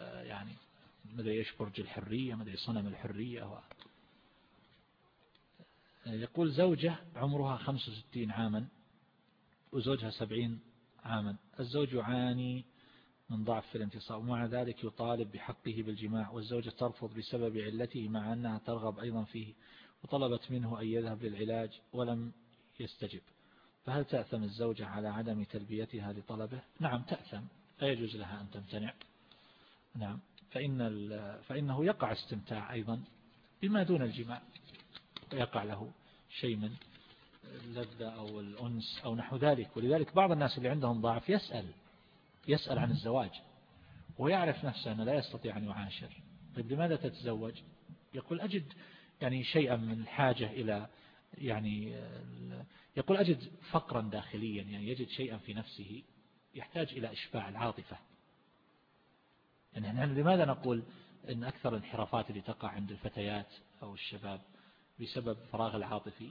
آه، يعني مدري إيش برج الحرية مدري صنم الحرية و... يقول زوجة عمرها 65 عاما وزوجها 70 عاما. الزوج يعاني من ضعف في الانتصاب ومع ذلك يطالب بحقه بالجماع والزوجة ترفض بسبب علته مع أنها ترغب أيضا فيه وطلبت منه أن يذهب للعلاج ولم يستجب. فهل تأثم الزوجة على عدم تلبيتها لطلبه؟ نعم تأثم. لا يجوز لها أن تمتنع. نعم. فإن فإنه يقع استمتاع أيضا بما دون الجماع. يقع له شيء من اللذة أو الأنس أو نحو ذلك. ولذلك بعض الناس اللي عندهم ضعف يسأل يسأل عن الزواج ويعرف نفسه أنه لا يستطيع أن يعاشر. طيب لماذا تتزوج؟ يقول أجد يعني شيئا من الحاجة إلى يعني يقول أجد فقرا داخليا يعني يجد شيئا في نفسه يحتاج إلى إشباع العاطفة. يعني لماذا نقول أن أكثر الانحرافات اللي تقع عند الفتيات أو الشباب بسبب فراغ العاطفي؟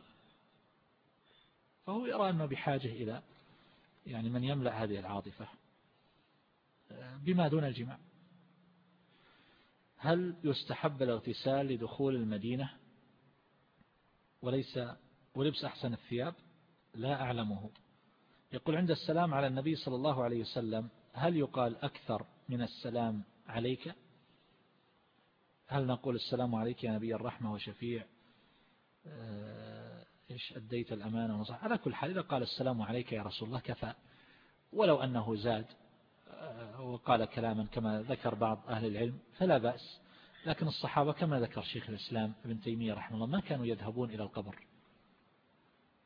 فهو يرى أنه بحاجة إلى يعني من يملأ هذه العاطفة. بما دون الجماع. هل يستحب الاغتسال لدخول المدينة؟ وليس ولبس أحسن الثياب؟ لا أعلمه. يقول عند السلام على النبي صلى الله عليه وسلم هل يقال أكثر من السلام عليك؟ هل نقول السلام عليك يا نبي الرحمة وشفيع؟ آه، إيش أديت الأمانة ونصح؟ على كل حال إذا قال السلام عليك يا رسول الله كفى. ولو أنه زاد وقال كلاما كما ذكر بعض أهل العلم فلا بأس. لكن الصحابة كما ذكر شيخ الإسلام ابن تيمية رحمه الله ما كانوا يذهبون إلى القبر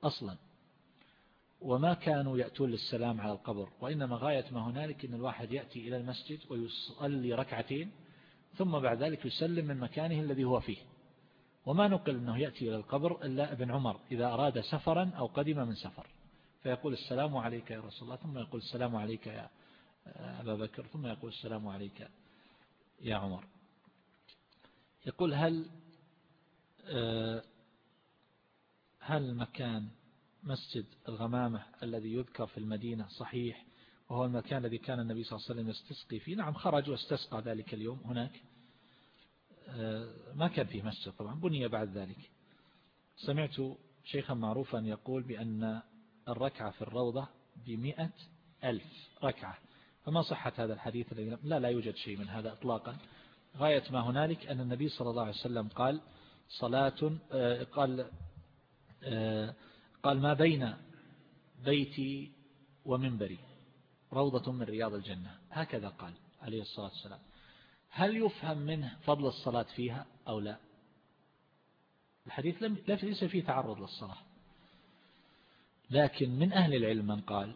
أصلا وما كانوا يأتون للسلام على القبر وإنما غاية ما هنالك أن الواحد يأتي إلى المسجد ويصلي ركعتين ثم بعد ذلك يسلم من مكانه الذي هو فيه. وما نقل أنه يأتي إلى القبر إلا ابن عمر إذا أراد سفرا أو قدم من سفر. فيقول السلام عليك يا رسول الله ثم يقول السلام عليك يا أبا بكر ثم يقول السلام عليك يا عمر. يقول هل آه، هل مكان مسجد الغمامة الذي يذكر في المدينة صحيح؟ وهو المكان الذي كان النبي صلى الله عليه وسلم يستسقي فيه. نعم خرج واستسقى ذلك اليوم هناك. آه، ما كان فيه مسجد طبعا بني بعد ذلك. سمعت شيخا معروفا يقول بأن الركعة في الروضة بمئة ألف ركعة. فما صحة هذا الحديث الذي لا لا يوجد شيء من هذا إطلاقا. غاية ما هنالك أن النبي صلى الله عليه وسلم قال صلاة آه، قال آه، قال ما بين بيتي ومنبري روضة من رياض الجنة. هكذا قال عليه الصلاة والسلام. هل يفهم منه فضل الصلاة فيها أو لا؟ الحديث ليس فيه تعرض للصلاة. لكن من أهل العلم من قال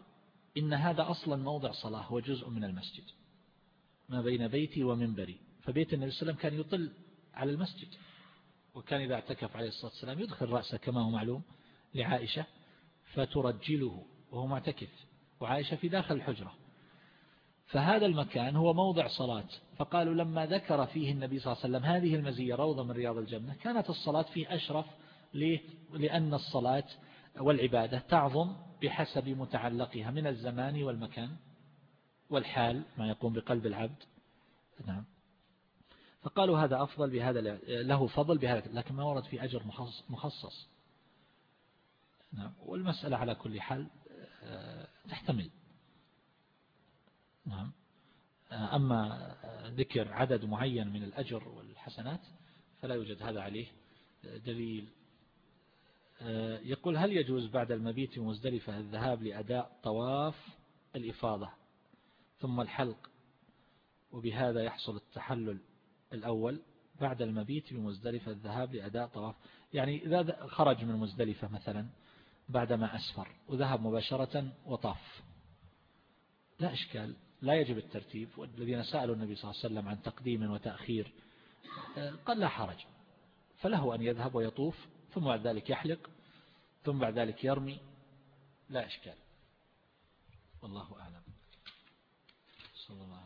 إن هذا أصلا موضع صلاة هو جزء من المسجد. ما بين بيتي ومنبري. فبيت النبي صلى الله عليه وسلم كان يطل على المسجد. وكان إذا اعتكف عليه الصلاة والسلام يدخل رأسه كما هو معلوم لعائشة فترجله وهو معتكف. وعائشة في داخل الحجرة. فهذا المكان هو موضع صلاة. فقالوا لما ذكر فيه النبي صلى الله عليه وسلم هذه المزية روضة من رياض الجنة كانت الصلاة فيه أشرف ليه؟ لأن الصلاة والعبادة تعظم بحسب متعلقها من الزمان والمكان والحال ما يقوم بقلب العبد. نعم. فقالوا هذا أفضل بهذا له فضل بهذا لكن ما ورد في أجر مخصص. نعم. والمسألة على كل حال آه، تحتمل. نعم. آه، أما ذكر عدد معين من الأجر والحسنات فلا يوجد هذا عليه دليل. يقول هل يجوز بعد المبيت مزدلفة الذهاب لأداء طواف الإفاضة ثم الحلق وبهذا يحصل التحلل الأول بعد المبيت بمزدلفة الذهاب لأداء طواف؟ يعني إذا خرج من مزدلفة مثلا بعدما أسفر وذهب مباشرة وطاف. لا إشكال لا يجب الترتيب. والذين سألوا النبي صلى الله عليه وسلم عن تقديم وتأخير آه، قال لا حرج. فله أن يذهب ويطوف ثم بعد ذلك يحلق ثم بعد ذلك يرمي. لا إشكال. والله أعلم. صلى الله عليه